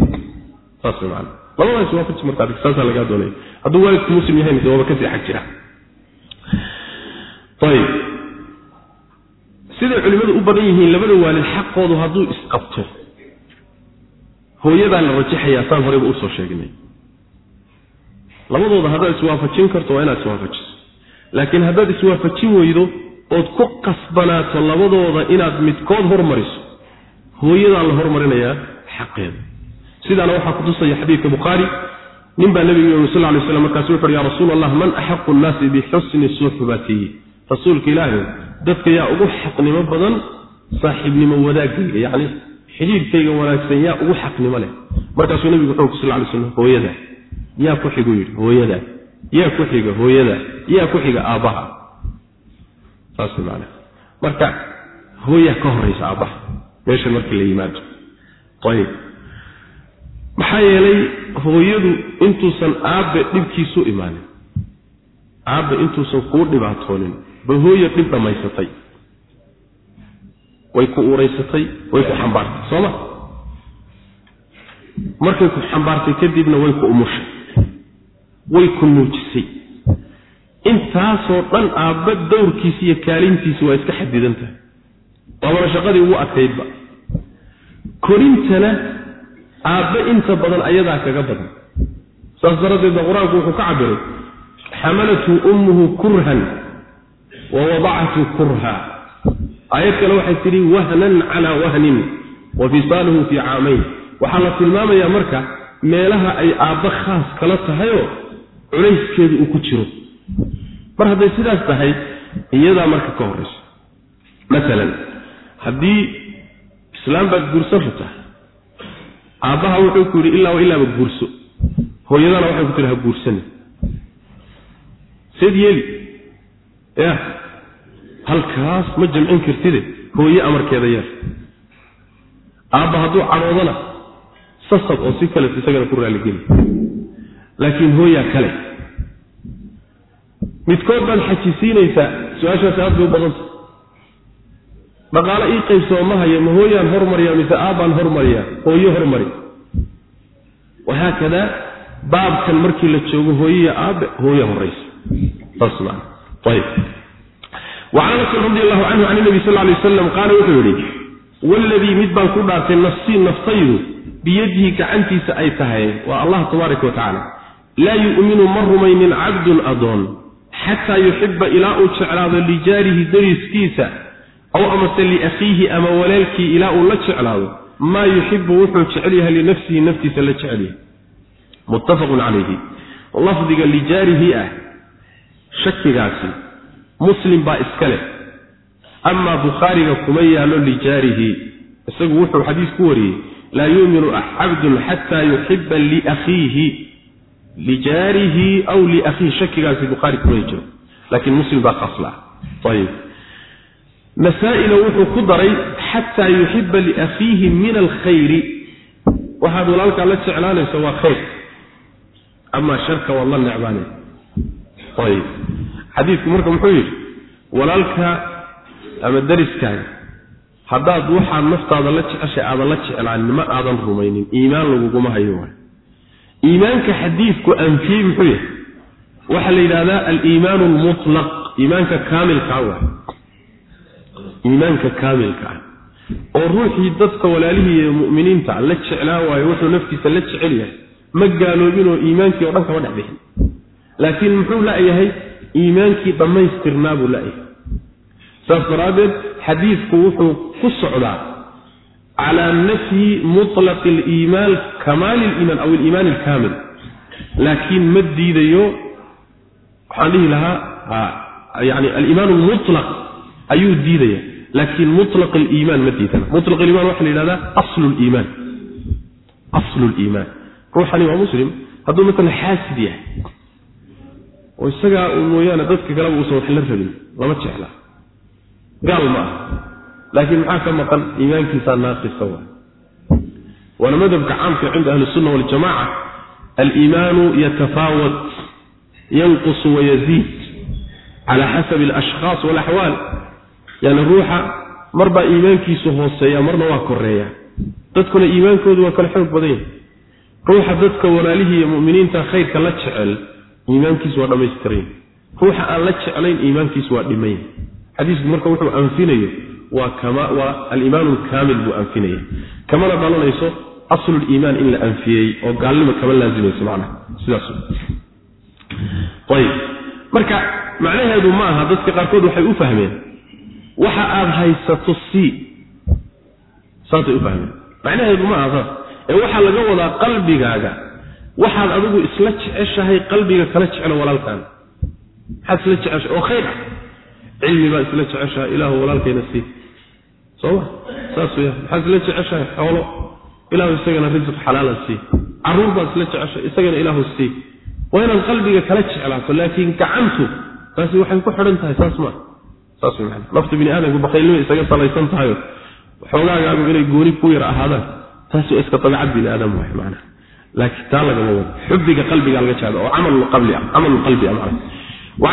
Saas macana labadaas waa kuji markaa saasaa lagaa doonaya. Hadduu waalidku muslim yahayna de waaba ka sii xag jira. Ayib siday culimmadu u badan yihiin labada waalid xaqoodu hadduu isqabto hooyadaa la rajaxayaa saan horeyba u soo sheegnay. Labadooda haddaad iswaafajin karto waa inaad iswaafajiso laakiin haddaad iswaafajin weydo ood ku qasbanaato labadooda inaad midkood hormariso hooyadaa la hormarinayaa xaqeeda. Sidaana waxaa kutusaya xadiidka bukhaari nin baa nabiga yii sal lay slam markaasu wuxu uhi ya rasuul allah man axaqu nnaasi bixusni suxbati rasuulka ilaahay dadka yaa ugu xaqnimo badan saaxiibnimo wadaagayga yacni xidhiidhkayga wanaagsan yaa ugu xaqnimo leh. Markaasuu nabigu wuxuu ku sal lay slam hooyada yaa ku xigu yidhi hooyada yaa ku xiga hooyada yaa ku xiga aabbaha saas man marka hooyaa ka horaysa aabbaha meesha marka la yimaado. Ayib. Maxaa yeelay hooyadu intuusan aabbe dhibkiisu imaanin. Aabbe intuusan kuu dhibaatoonin ba hooya dhib dhammaysatay. Way ku uuraysatay way ku xambaartay soo ma? Markay ku xambaartay kadibna way ku umushay way ku nuujisay. Intaasoo dhan aabba dowrkiisi iyo kaalintiisi waa iska xadidan tahay. Waabana shaqadii ugu adkaydba. Korintana aabbe inta badan ayadaa kaga badan. Saas daraaddeed ba qur'aanku wuxuu ka cabiray xamalathu ummuhu kurhan wa wadacathu kurha aayad kale waxay tidhi wahnan calaa wahnin wa fisaaluhu fii caamayn waxaa la tilmaamayaa marka meelaha ay aabba khaas kala tahayoo culayskeedu uu ku jiro mar hadday sidaas tahay iyadaa marka ka horrayso maalan haddii islaam baad guursan rabtaa aabbaha wuxuu ku yidhi ilaa wa ilaaba guurso hooyadana waxay ku tihi ha guursani seed yeeli ya halkaas ma jamcin kartide? Hooye amarkeeda yeer aabba hadduu cadhoodana sasab oo si kales isagana ku raalligeli laakiin hooyaa kale. Midkood baad xajisiinaysaa su'aashaasi aad bay u badanta dhaqaale ii qaybsoo ma haya ma hooyaan hormariya mise aabbaan hormariya hooyo hormari. Wahaakada baabkan markii la joogo hooyaya aabe hooya horaysa saas maan ayib wacan anasin radi allahu canhu can nabi sal lay waslam qaala wuxuu yidhi waladii mid baan ku dhaartay nafsii naftaydu biyadihi gacantiisa ay tahay waa allah tabaaraka wa tacaala. Laa yu'minu ma rumaynin cabdun adoon xataa yuxiba ilaa uu jeclaado lijaarihi dariskiisa aw amase liakhiihi ama walaalkii ilaa uu la jeclaado. Maa yuxibu wuxuu jecel yahay linafsihi naftiisa la jecel yahay. Muttafaqun calayhi lafdiga lijaarihi ah shakigaasi muslim baa iska leh. Amaa bukhaariga kuma yaallo lijaarihi. Isagu wuxuu xadiis ku wariyey laa yuuminu cabdun xataa yuxiba liakhiihi lijaarihi aw liakhiihi shakigaasi bukhaari kuma jiro. Laakiin muslim baa qasla. Ayib. Nasaa-ina wuxuu ku daray xataa yuxiba liakhiihi min alkhayri. Waxaad walaalkaa la jeclaanayso waa khayr. Amaa sharka waad la necbaanaysa ayib xadiidku marka muxuu yidhi walaalka ama dariskaaga haddaad waxaad naftaada la jeceshay aadan la jeclaanin ma aadan rumaynin iimaan laguguma hayo waay iimaanka xadiidku anfiyey muxuu yahay waxaa la yidhahdaa aliimaanu almutlaq iimaanka kaamilkaa waay iimaanka kaamilka ah oo ruuxii dadka walaalihii iyo mu'miniinta la jeclaa waayo wuxuu naftiisa la jecel yahay ma gaaloobinoo iimaankii o dhan kama dhex bixin. Laakiin muxuu la-yahay iimaankii dhammaystirnaa buu la-yahay saas daraaddeed xadiidku wuxuu ku socdaa calaa nafyi mutlaqi aliimaan kamaali liimaan aw aliimaan alkaamil. Laakiin ma diidayo waxaan dhihi lahaa yani aliimaan almutlaq ayuu diidaya laakiin mutlaq aliimaan ma diidana. Mutlaq aliiman waxa la yidhahdaa aslu liimaan aslu liimaan ruuxani waa muslim hadduu maalan xaasid yahay oo isagaa mooyaane dadka kaleba uusan wax la rabin lama jecla. Gaal ma ah laakiin maxaa ka maqan? Iimaankiisaa naaqisa waay waana madhabka caamka cinda ahli sunna waljamaca aliimaanu yatafaawat yanqusu wayaziid cala xasabi alashkhaas walaxwaal. Yani ruuxa marbaa iimaankiisu hooseeya marna waa koreeya dadkuna iimaankoodu waa kala xoog badan yahay. Ruuxa dadka walaalihii iyo muminiinta khayrka la jecel iimaankiisu waa dhammaystiran ruuxa aan la jeclayn iimaankiisu waa dhimayn xadiisku marka wuxuu anfinayo waa kama waa aliimaan alkaamil buu anfinaya kamana dhalanayso asluliimaan in la anfiyey oo gaalnimo kama laazimayso macnaha. Sidaas. Ayib. Marka macnaheedu ma aha dadka qaarkood waxay u fahmeen. Waxa aada haysato c. Saasay u fahmeen. Macnaheedu ma aha saas. Ee waxaa laga wadaa qalbigaaga waxaad adigu isla jeceshahay qalbiga kala jeclo walaalkaan maxaad isla jeceshahay oo khayr ah. Cilmi baad isla jeceshahay ilaahu walaalkayna sii. Sooma saas weya maxaad isla jeceshahay xoolo ilaahu isagana risiq xalaala sii. Carruur baad isla jeceshahay isagana ilaahu sii. Waa inaad qalbiga kala jeclaato laakiin gacantu taasi waxay ku xidhan tahay saas maa saas wey nafta bini aadamku bakaylnima isaga salaysan tahayo xoogaagaagu inay gooni ku yar ahaadaan taasi iska dabiicad bini aadam waay maanaa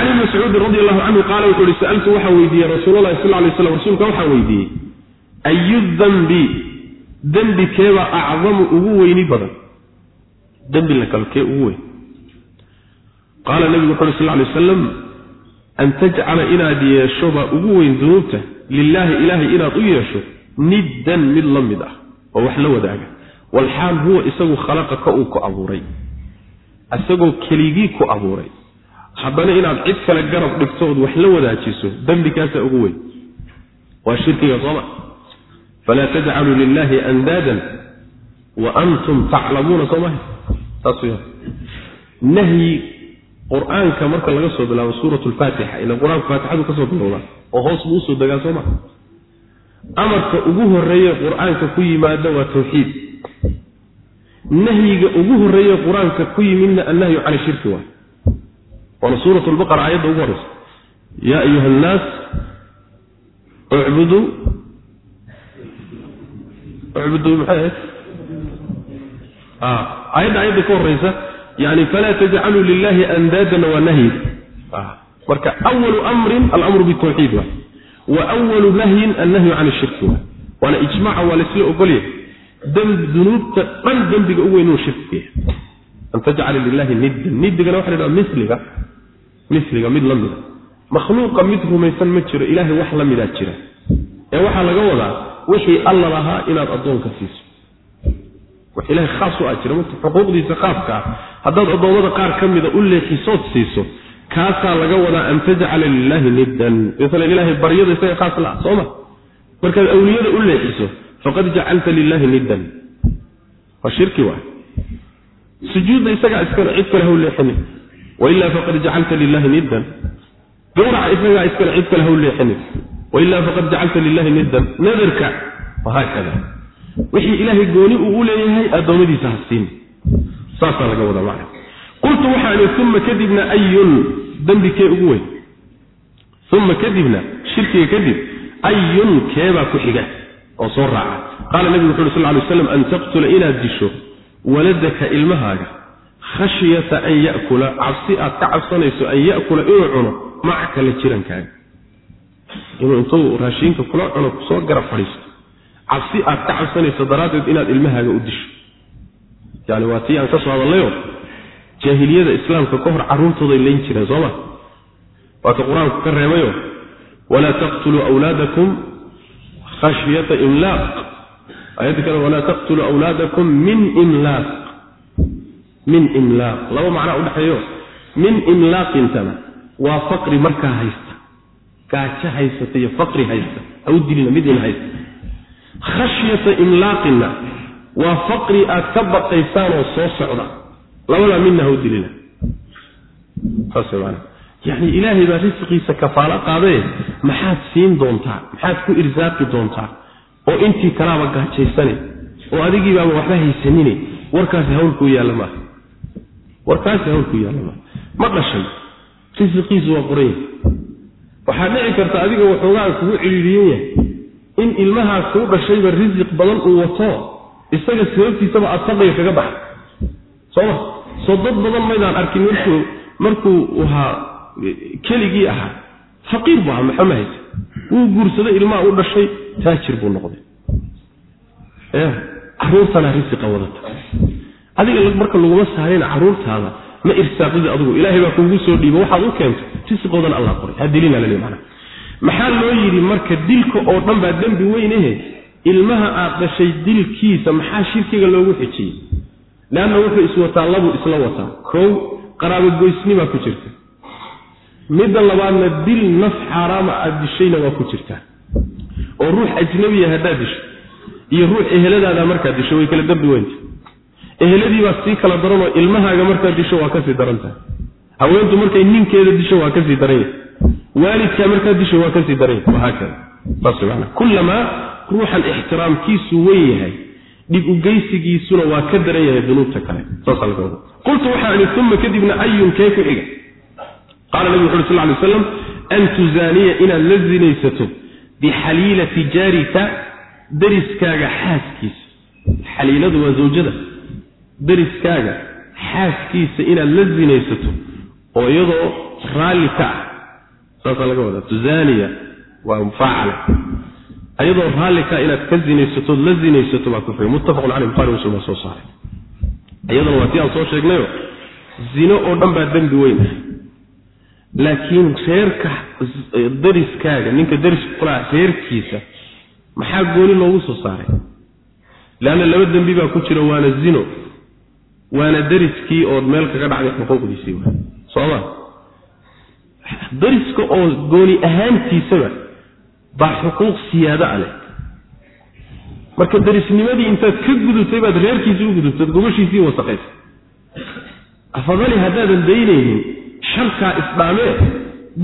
ibni mascuudin radi allahu canhu qaala wuxuu ihi sa'altu waxaan weydiiyey rasuulalahi sal lay slam rasuulka waxaan weydiiyey ayu dambi dembi keebaa acdamu ugu weyni badan. Dembi la kalo kee ugu weyn. Qaala nebigu wuxu uhi sal lay wasalam an tajcala inaad yeesho baa ugu weyn dunuubta. Lilaahi ilaahay inaad u yeesho niddan mid la mid ah oo wax la wadaaga walxaal huwa isagu khalaqaka uu ku abuuray isagoo keligii ku abuuray haddana inaad cid kale garab dhigto ood wax la wadaajiso dembikaasaa ugu weyn waa shirkiga sooma falaa tajcaluu lilaahi andaadan wa antum taclamuuna soo maha saas nahyi qur'aanka marka laga soo bilaabo suurat lfaatixa ila qur'aanku faatixadu ka soo bilowdaa oo hoos buu u soo degaa soo amarka ugu horeeye qur'aanka ku yimaada waa tawxiid nahyiga ugu horeeye qur'aanka ku yimidna annahyu can shirki waay waana suurat lbaqara aayadda ugu horeysa yaa ayuha annaas ucbuduu ucbuduu maxay ahayd? Aayadda aayadda ka horeysa yani falaa tajcaluu lilahi andaadanna waa nahyi. Marka awalu amrin alamru bitawxiid waay wa walu nahyin annahyu can shirki wa waana ijmaca waa laysla ogolyahay dunuubta dhan dembiga u weyn inuu shirki yahay an tajcala lilahi niddan. Niddigana waxa la dhaha miliga miliga mid la mida makhluuqa mid rumaysan ma jiro ilaahay wax la midaa jira. Ee waxaa laga wadaa wixii alla lahaa inaad addoonka siiso. Wax ilahay khaas u ah jira. Marka xuquuqdiisa khaaska ah haddaad addoommada qaar ka mida u leexisood siiso kaasaa laga wadaa an tajcala lilaahi niddan. Masalan ilaahay baryada isaga khaas la ah soo ma? Markaad awliyada u leexiso faqad jacalta lilahi niddan. Waa shirki waay sujuudda isagaa iskale cid kale haw leexinin wailaa faqad jacalta lilahi niddan. Gawraca isagaa iskale cid kale haw leexinin wailaa faqad jacalta lilahi niddan. Nadarka wahaakada wixii ilaahay gooni uu u leeyahay addoommadiisa ha siin. Saasaa laga wadaa macna. Qultu waxaan ihi uma kadibna ayun dembikee ugu weyn. Uma kadibna shirkiga kadib ayun keebaa ku xiga oo soo raaca. Qaala nebigu wuxu uhi sal ly waslam an taqtula inaad disho waladaka ilmahaaga khashyata an ya'kula cabsi aad ka cabsanayso an ya'kula inuu cuno macaka la jirankaaga. Inuu intuu raashiinka kula cuno ku soo garab fadhiisto. Cabsi aad ka cabsanayso daraaddeed inaad ilmahaaga u disho. Yani waa tii aan ka soo hadallayoo jaahiliyada islaamka ka hor carruurtooday layn jireen sooma waa ka qur'aanku ka reebayo walaa taqtuluu awlaadakum khashyata imlaaq. Ayadda kale walaa taqtuluu awlaadakum min imlaaq. Min imlaaq. Laba macnaa udhexeeyo min imlaaqintana waa faqri markaa haysta. Gaajo haysata iyo faqri haysta. Ha u dilina mid in haysta. Khashyata imlaaqinna waa faqri aad ka baqaysaanoo soo socda. Labadaa midna ha u dilina. Saas maana yacni ilaahay baa risqiisa kafaalo qaadee maxaad siin doontaa maxaad ku irsaaqi doontaa oo intii kalaaba gaajaysane oo adigiibaaba waxba haysanine warkaasi hawlkuu yaalla maaha warkaasi hawlkuu yaalla maaha ma dhashay risiqiisu waa qoran yahay waxaa dhici karta adiga waxoogaa kugu cidhiiriyan yahay in ilmahaa kuu dhashayba risiq badan uu wato isaga sababtiisaba aad kaga baxay sooma soo dad badan maydaan arkin markuu markuu ahaa keligii ahaa faqiir buu ahaa maxama haysa. Wuu guursaday ilmaha u dhashay taajir buu noqday. Caruurtana risiqa wadata. Adiga marka laguma saarayna caruurtaada ma irsaaqida adigu. Ilaahay baa kuugu soo dhiibo waxaad u keento risiqoodan allah qoray. Hadilina lale mana maxaa loo yidhi marka dilka oo dhan baa dembi weynahe ilmaha aad dhashay dilkiisa maxaa shirkiga loogu xijiyey? Leanna wuxuu iswataa labuu isla wataa. Kow qaraabogoysnimaa ku jirta midda labaadna dil naf xaaraama aad dishayna waa ku jirtaa. oo ruux ajnabiya haddaad disho iyo ruux eheladaada markaad disho way kala dambi weynta. eheladiibaa sii kala daranoo ilmahaaga markaad disho waa ka sii daran tahay. haweentu markay ninkeeda disho waa ka sii daran yahay. waalidkaa markaad disho waa ka sii daran yahay. wahaakada saas maana kullamaa ruuxan ixtiraamkiisu weyn yahay dhib ugeysigiisuna waa ka daran yahay dunuubta kale. saasa laga wada qultu waxaan idhi uma kadibna ayun kee ku xiga qaala nabigu wuxu sal lay slam an tuzaaniya inaad la zinaysato bixaliilati jaarika dariskaaga xaaskiisa xaliiladu waa zawjada dariskaaga xaaskiisa inaad la zinaysato oo iyadoo raalli ka ah saasaa laga wadaa tuzaaniya waa mufaacala iyadoo raalli ka inaad ka zinaysatood la zinaysato baa ku xiga muttafaqun caleyh bukhari muslim baa soo saaray iyadana waa tii aan soo sheegnayo zino oo dhan baa dembi weyn ah laakiin reerka dariskaaga ninka dariska kulaa reerkiisa maxaa gooni loogu soo saaray? Leanna laba dembi baa ku jira waana zino waana dariskii ood meel kaga dhacday xuquuqdiisii wa sooma dariska oo gooni ahaantiisaba baa xuquuq siyaada a leh. Marka darisnimadii intaad ka gudubtay baad reerkiisii u gudubtay gobashiisii wasaqaysay. Afadali haddaadan daynaynin sharkaa isdhaamee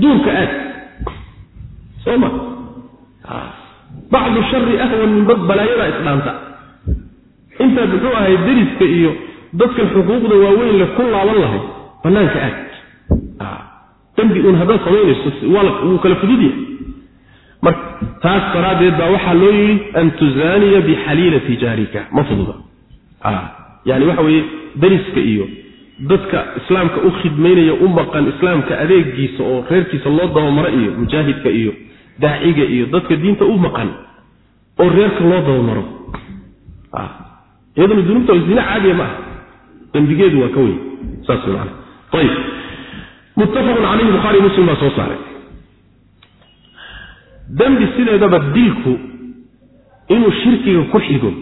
duurka aad. Soo ma? Bacdu shari ahwan min bad balaayadaa isdhaanta intaad muxuu ahay dariska iyo dadkan xuquuqda waaweyn le ku laaban lahay banaanka aad. Dambi uun haddaad samaynayso wuu kala fududyahay marka taas daraaddeed baa waxaa loo yidhi an tuzaaniya bixaliilati jaarika. Ma fududa. Yani waxa weeye dariska iyo dadka islaamka u khidmaynaya u maqan islaamka adeegiisa oo reerkiisa loo dabamaro iyo mujaahidka iyo daaciga iyo dadka diinta u maqan oo reerka loo dabamaro. Iyaduna dunuubta zina caadiya ma ah dembigeedu waa ka weyn. Saas man ayib muttafaqun calayhi bukhaari muslim baa soo saaray. Dembi sideedaba dilku inuu shirkiga ku xigo.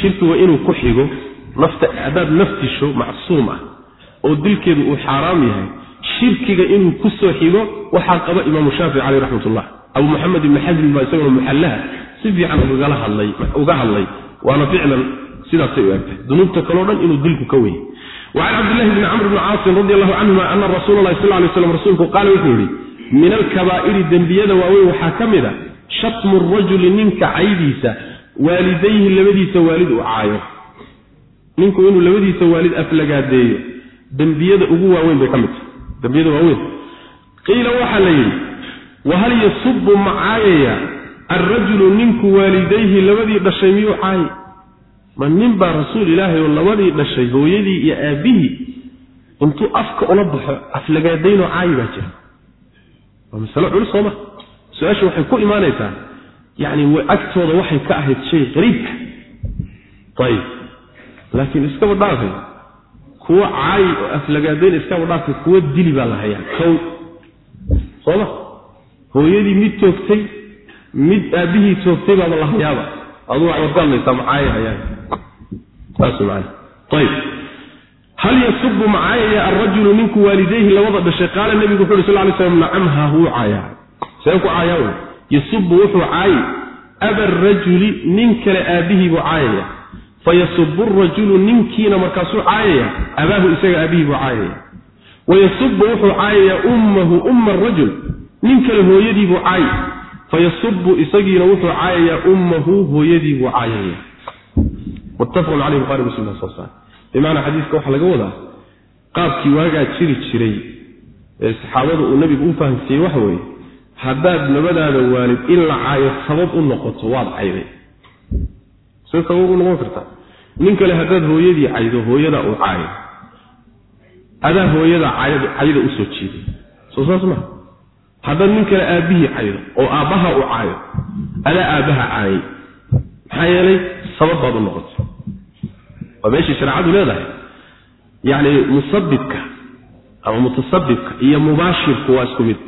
Shirkiga inuu ku xigo nafta haddaad naftisho macsuum ah oo dilkeedu uu xaaraam yahay shirkiga inuu ku soo xigo waxaa qaba imaamu shaafici caleyh raxmat ullah abu maxamed ibni xasmin baa isaguna muxallaha si fiican uga hadlay waana ficlan sidaasay u egtahay dunuubta kaleo dhan inuu dilku ka weyay wacan cabdillahi bni camr bni caasin radi allahu canhuma ana rasuula lahi sal lay slam rasuulku qaala wuxuu yihi min alkabaa'iri dembiyada waaweyn waxaa ka mid a shatmu rajuli ninka caydiisa waalidayhi labadiisa waalid uu caayo ninku inuu labadiisa waalid aflagaadeeyo dembiyada ugu waaweyn bay ka mid tahay. Dembiyada waaweyn. Qiila waxaa la yidhi wahal yasubu ma caayaya alrajulu ninku waalidayhi labadii dhashay miyuu caayay ma nin baa rasuul ilaahay oo labadii dhashay hooyadii iyo aabbihii intuu afka ula baxo aflagaadaynoo caayi baa jira. Waa masalo culus sooma su'aasha waxay ku imaanaysaa yacni agtooda waxay ka ahayd shay qariibka. Ayib laakiin iskaba dhaafay. Kuwo caayi oo aflagaadayn iskaba dhaafay kuwo dili baa la hayaa. Kow sooma hooyadii mid toogtay mid aabbihii toogtay baaba la hayaaba. Adu waxaad ka hadlaysaa macaaye hayaan. Saas ayib hal yasubu macaayaya alrajulu ninku waalidayhi labada dhashay? Qaala nebigu wuxu uhi sal lay slam nacamha wuu caayaa. Seen ku caayaa yasubu wuxuu caayi aba rajuli nin kale aabbihii buu caayaya fayasubu rajulu ninkiina markaasuu caayaya abaahu isaga aabihii buu caayaya. Wayasubu wuxuu caayayaa ummahu umma arajul nin kale hooyadii buu caayi. Fayasubu isagiina wuxuu caayayaa ummahu hooyadii buu caayaya. Muttafaqun caleyh buhari muslim baa soo saar bimacnaa xadiiska waxaa laga wadaa qaabkii waagaa jiri jiray ee saxaabadu uu nabigu u fahamsiiyey waxa weeye haddaad labadaada waalid in la caayo sabab u noqoto waad cayday see sabab u noqon kartaa nin kale haddaad hooyadii caydo hooyadaa uu caayo. Adaa hooyadaa cayda u soo jeeday soo saas maa haddaad nin kale aabbihii caydo oo aabbaha uu caayo adaa aabbaha caayay maxaa yeelay sabab baad u noqotay. Waa meeshii shareecadu leedahay. Yacni musabibka ama mutasabibka iyo mubaashirku waa isku mid.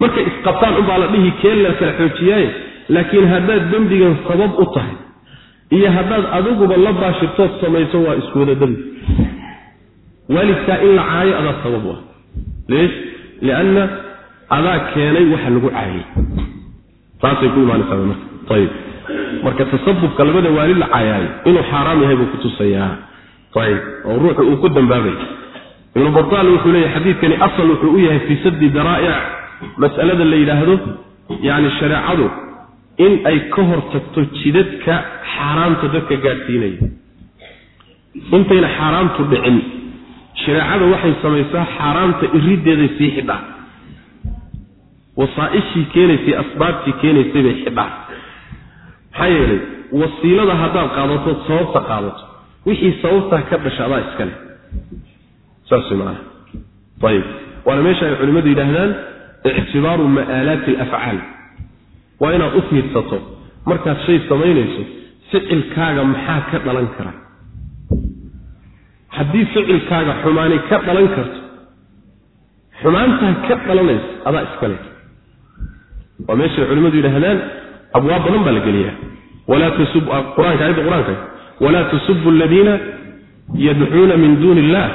Markay isqabtaan unbaa la dhihi keen la kala xoojiyaaye laakiin haddaad dembigan sabab u tahay iyo haddaad adiguba la baashirtood samayso waa isku wada dembi. Waalidkaa in la caayo adaa sabab u ah lees lianna adaa keenay waxa lagu caayay. Saasay ku imaanaysaa marka. Ayib marka tasabubka labada waalid la caayaayo inuu xaaraam yahay buu kutusayaa ayib oo ruuxu uu ku dambaabay. Ibnu bataal wuxuu leeyahy xadiidkani asal wuxuu u yahay fii saddi daraa'ic mas'alada la yidhaahdo yacni shareecadu in ay ka hor tagto jidadka xaaraamta dadka gaadhsiinaya. Intayna xaaraamtu dhicin shareecada waxay samaysaa xaaraamta iriddeeday sii xidhaa wasaa'ishii keenaysay asbaabtii keenaysay bay xidhaa maxaa yeelay wasiilada haddaad qaadatood sababta qaadato wixii sababtaa ka dhasha adaa iskale. Saas maana ayib waana meesha ay culimmadu yidhaahdaan ictibaaru ma'aalaati alafcaal waa inaad u fiidsato. Markaad shay samaynayso ficilkaaga maxaa ka dhalan kara haddii ficilkaaga xumaani ka dhalan karto xumaantaa ka dhalanaysa adaa iskale. Waa meeshay culimmadu yidhaahdaan abwaab badan baa la geliyaa. Walaa tasub qur'aanka ayadda qur'aanka. Walaa tasubu aladiina yadcuuna min duuni illah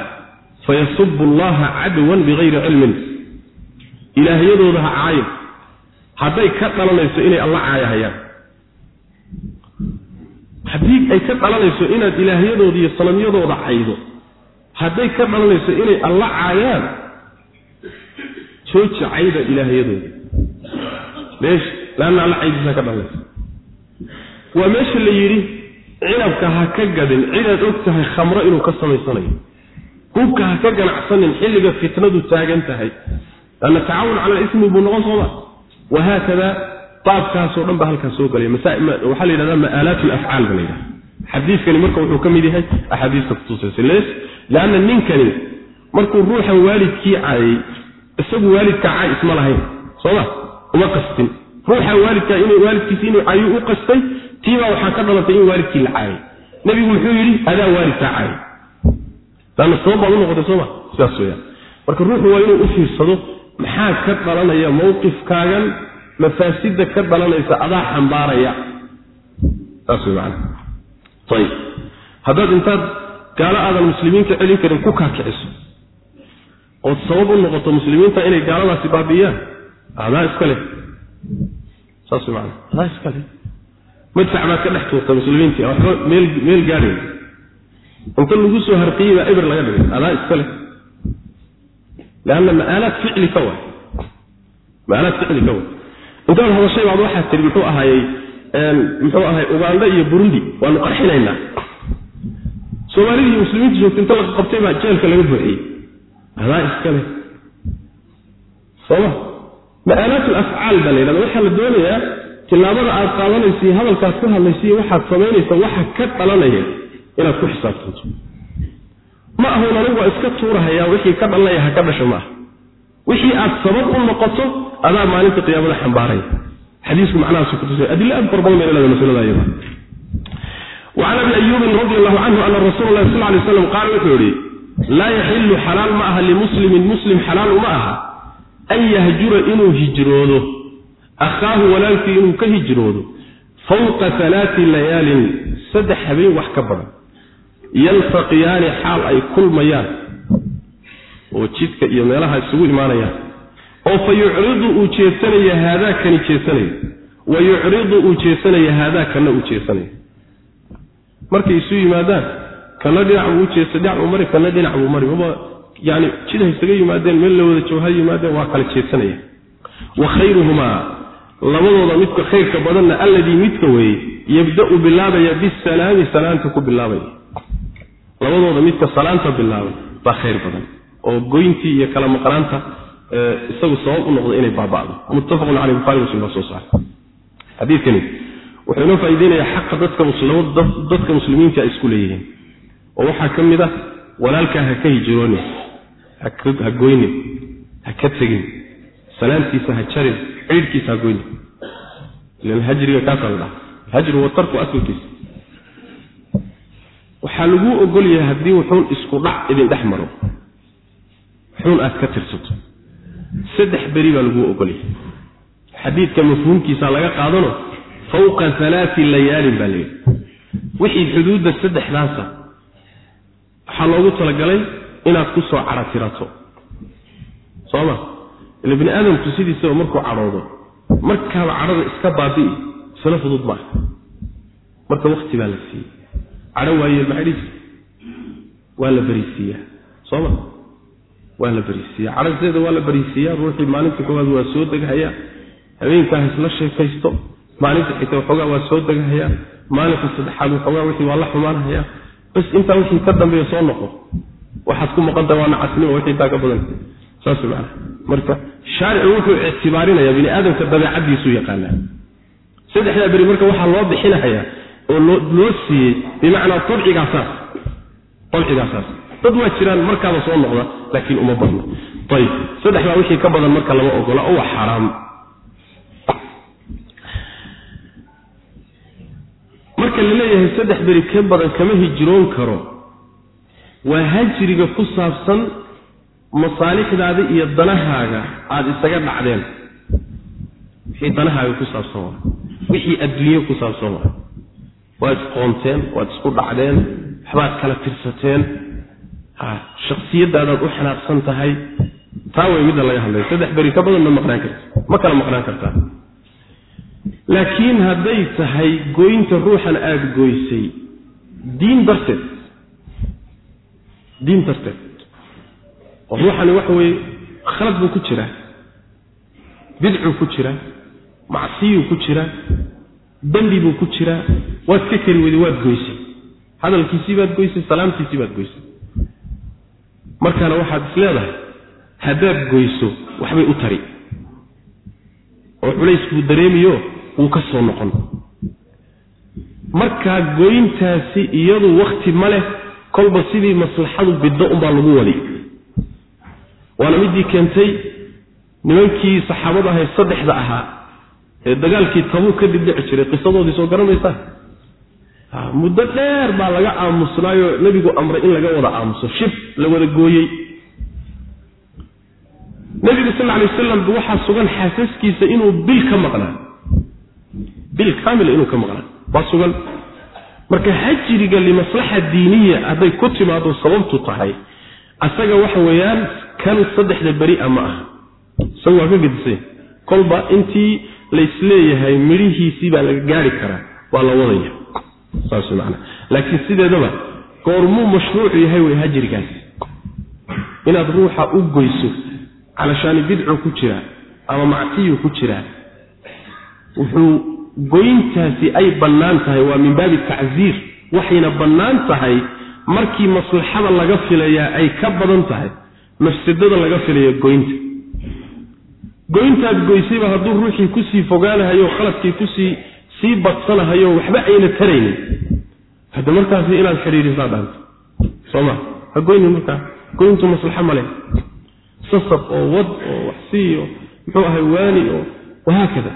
fayasubu allaha cadwan bigayri cilmin. Ilaahyadooda ha caayo hadday ka dhalanayso inay alla caayahayaan haddii ay ka dhalanayso inaad ilaahyadooda iyo salamyadooda caydo hadday ka dhalanayso inay alla caayaan jooji cayda ilaahyadooda. Meesha laanna alla caydiisa ka dhalanaysa waa meesha la yidhi cinabka ha ka gadin cidaad og tahay khamro inuu ka samaysanayo. Hubka ha ka ganacsanin xilliga fitnadu taagan tahay. Lanna tacaawun cala ismi buu noqon sooma wahaakada baabkaasoo dhan baa halkaas soo galay waxaa la yidhahda ma'aalaat alafcaal ba la yidhahda xadiiskani marka wuxuu ka mid yahay axaadiista kutusaysa leanna ninkani markuu ruuxan waalidkii caayay isagu waalidka caay isma lahayn sooma uma qastin ruuxa waalidkaa in waalidkiisi inuu caayo u qastay tiibaa waxaa ka dhalatay in waalidkii la caayay nebigu muxuu yidhi adaa waalidkaa caayay laanna sabab baad u noqotay sooma sidaas weyaan marka ruuxu waa inuu u fiirsado maxaa ka dhalanaya mawqifkaagan mafaasida ka dhalanaysa adaa xambaaraya. Saas wey macana ayib haddaad intaad gaalo aadan muslimiinka celin karin ku kaakiciso ood sabab u noqoto muslimiinta inay gaaladaasi baabi'iyaan adaa iska leh. Saas wey macana adaa iska leh. Madfac baad ka dhex tuurta muslimiintii waxba meel meel gaadhay inta lagu soo harqiyey baa eber laga dhigay adaa iska leh leanna ma'aalaad ficli ka way ma'aalaad ficli ka way intaad hadashay baad waxaad tihi muxuu ahaayey muxuu ahay uganda iyo burundi waanu qarxinaynaa soomaalidii iyo muslimiinta joogta inta laga qabtay baa jeelka laga buuxiyey adaa iska leh sooma ma'aalaat alafcaal baa la yidhahda waxaa la doonayaa tilaabada aad qaadanaysa iyo hadalkaad ku hadlaysa iyo waxaad samaynaysa waxa ka dhalanaya inaad ku xisaabtanto ma ahun anigu waa iska tuurahayaa wixii ka dhalanaya ha ka dhasho maaha wixii aad sabab u noqoto adaa maalinta qiyaamada xambaaraya xadiisku macnahaasu kutusay adilo aad fara badan bay leedahay masalada iyada وعن ابي ايوب رضي الله عنه ان رسول الله صلى الله عليه وسلم قال وحوري لا يحل حلال معها لمسلم مسلم حلال معها أن يهجر إنه هجروده أخاه ولالك إنه كهجروده فوق ثلاث ليال سدح بين yaltaqiyaani xaal ay kulmayaan oo jidka iyo meelaha isugu imaanayaan. oo fa yucridu uu jeesanaya haadaakani jeesanaya. wa yucridu uu jeesanaya haadaakana uu jeesanaya. markay isu yimaadaan kana dhinac buu u dhinac buu mari kana dhinac buu mari. maba yani jidha isaga yimaadeen meel la wada jooha yimaadeen waa kala jeesanaya. wa khayruhumaa labadooda midka khayrka badanna alladii midka weeye yabda-u bilaabaya bisalaami salaanta ku bilaabaya labadooda midka salaanta bilaabay baa khayr badan oo goyntii iyo kala maqnaanta isagu sabab u noqda inay baaba'do. Muttafaqun caleyh bukhari muslim baa soo saaray. Xadiidkani wuxuu inoo faa'iideynayaa xaqa dadka dadka muslimiinta ay isku leeyihiin. Oo waxaa ka mid ah walaalkaa ha ka hijroonin ha goynin ha ka tegin salaantiisa ha jarin ciidhkiisa ha goynin. Ilan hajriga kaasaa la dhaha hajru wa asalkiisa waxaa laguu ogol yahay haddii wuxuun isku dhac idin dhex maro. Wuxuun aad ka tirsato. Saddex beri baa laguu ogol yahay. Xadiidka mafhuumkiisa laga qaadano fawqa alaai layaalin baa layidhi wixii xuduudda saddexdaasa waxaa loogu talagalay inaad ku soo caratirato sooma? Ila bini aadamku sidiisaba markuu cadhoodo markaaba cadhada iska baabi'i isla fudud maaha. Marka wakti baa la siiyey cadho waayeel maxay dhisi waa la beriisiiyaa sooma waa la beriisiiya cadhadeeda waa la beriisiiyaa ruuxii maalinta koowaad waa soo deghayaa. Habeenkaa isla sheekaysto. Maalinta xigta waxoogaa waa soo degahayaa maalinka saddexaad waxoogaa wixii waa la xumaanhayaa bas intaa wixii ka dambeeya soo noqo. Waxaad ku maqantaha waa nacasnimo wixii ka badan. Saas macana marka shaaricu wuxuu ictibaarinayaa bini aadamka dabeecaddiisuu yaqaanaa. Saddexdaa beri marka waxaa loo bixinahayaa oo loo siiyey bimacnaa abcigaasaas abcigaasaas dad waa jiraan markaaba soo noqda laakiin uma badno ayib saddexdaa wixii ka badan marka lama ogola oo waa marka la saddex beri ka badan kama hijroon karo waa hajriga ku saabsan masaalixdaada iyo danahaaga aada isaga dhacdeen. Wixii danahaaga ku saabsan waa. Wixii adduunye ku saabsan waa waad isqoonteen waad isku dhacdeen waxbaad kala tirsateen. Ha shaksiyadaadaad u xanaaqsan tahay taa way midda laga hadlaya saddex beri ka badan ma maqnaan karta ma kala maqnaan kartaa laakiin hadday tahay goynta ruuxan aada goysay diin darteed diin darteed oo ruuxani waxa weeye khalad buu ku jiraa bidcuu ku jiraa macsiyuu ku jiraa dembi buu ku jiraa waad ka keri weyday waad goysay hadalkiisii baad goysay salaamtiisii baad goysay markaana waxaad is leedahay haddaad goyso waxbay u tari. Oo culayskuu dareemiyo wuu ka soo noqon. Markaa goyntaasi iyadu wakti ma leh kolba sidii maslaxadu biddo unbaa lagu wadi waana midii keentay nimankii saxaabada ahay saddexda ahaa ee dagaalkii tabuuk kadib dhici jiray qisadoodii soo garanaysaa muddo dheer baa laga aamusnaayo nebigu amray in laga wada aamuso shib la wada gooyey. Nebigu sal ly wasalam waxaa sugan xaasaskiisa inuu bil ka maqnaa. Bil kaamila inuu ka maqnaa waa sugan. Marka hajriga limaslaxa diiniya hadday ku timaado sababtu tahay asaga waxa weeyaan kan saddexda beri a ma aha isaga waa ka gedisay. Kolba intii laysleeyahay midhihiisii baa laga gaari karaa waa la wadaya. Saas man laakiin sideedaba goormuu mashruucu yahay wey hajrigaasi inaad ruuxa u goyso calashaani bidcu ku jiraa ama macsiyu ku jiraa wuxuu goyntaasi ay bannaan tahay waa min baabi tacsiir waxayna bannaan tahay markii maslaxada laga filayaa ay ka badan tahay mafsadada laga filaya goynta goyntaad goysayba hadduu ruuxii ku sii fogaanahayo khaladkii ku sii sii badsanahayo waxba ayna taraynin. Hadda markaasi inaad xidhiirisaa dhaanta soma ha goynin markaa goyntu maslaxa male sasab oo wad oo waxsiiyo muxuu ahay waani oo wahaakada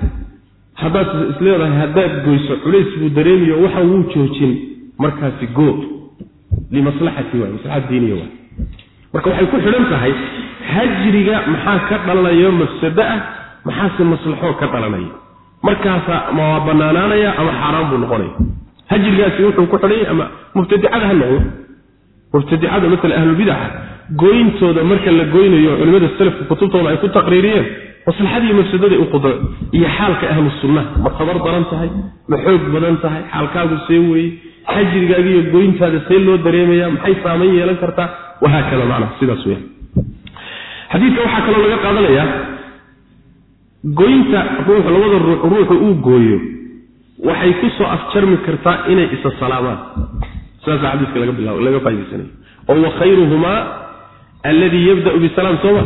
haddaad isleedahay haddaad goyso culays buu dareemiyo waxa wuu joojin. Markaasi goo limaslaxati waay maslaxad diiniya waay marka waxay ku xidhan tahay hajriga maxaa ka dhalanayo mafsado ah maxaase maslaxoo ka dhalanaya? Markaasaa ma waa banaanaanaya ama xaaraan buu noqonaya? Hajrigaasi wuxuu ku xidhanya ama mubtadicada ha noqdo? Mubtadicada maala ahlulbidaca goyntooda marka la goynayo culimada salafka kutubtooda ay ku taqriiriyeen maslaxadii mafsadaday u qudro iyo xaalka ahlu sunna ma tabar daran tahay ma xoog badan tahay xaalkaagu see weeye hajrigaaga iyo goyntaada see loo dareemaya maxay saamayn yeelan kartaa? Wahaakada macnaha sidaas weya xadiidka waxaa kaloo laga qaadanayaa goynta ruux labada ruux ruuxu uu gooyo waxay ku soo afjarmi kartaa inay isa salaamaan. Sidaasaa xadiiska laga bilaabo laga faaidaysanayo oo wa khayruhumaa alladii yabda'u bisalaam sooma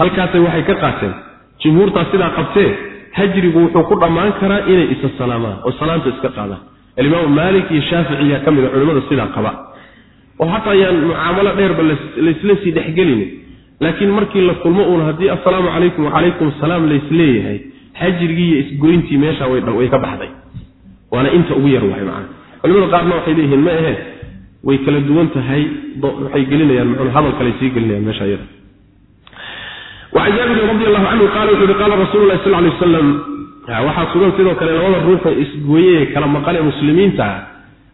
halkaasay waxay ka qaateen. Jumhuurtaa sidaa qabtee hajrigu wuxuu ku dhammaan karaa inay isa salaamaan oo salaanta iska qaadaan alimaamu maalik iyo shaaficiyaa ka mid a culimmada sidaa qaba oo hataa ayaan mucaamalo dheerba laysla sii dhexgelin laakiin markii la kulmo uun haddii assalaamu calaykum wacalaykum asalaam laysleeyahay hajrigii iyo isgoyntii meesha way ka baxday waana inta ugu yar waay macana culimada qaarna waxay leeyihiin ma aheen way kala duwan tahay waxay gelinayaan muxuu hadal kale sii gelinayaan meesha iyada وعن جابر رضي الله عنه قال وحده قال رسول الله صلى الله عليه وسلم waxaa sugan sidoo kale labada ruuxa isgooyee kala maqale muslimiinta.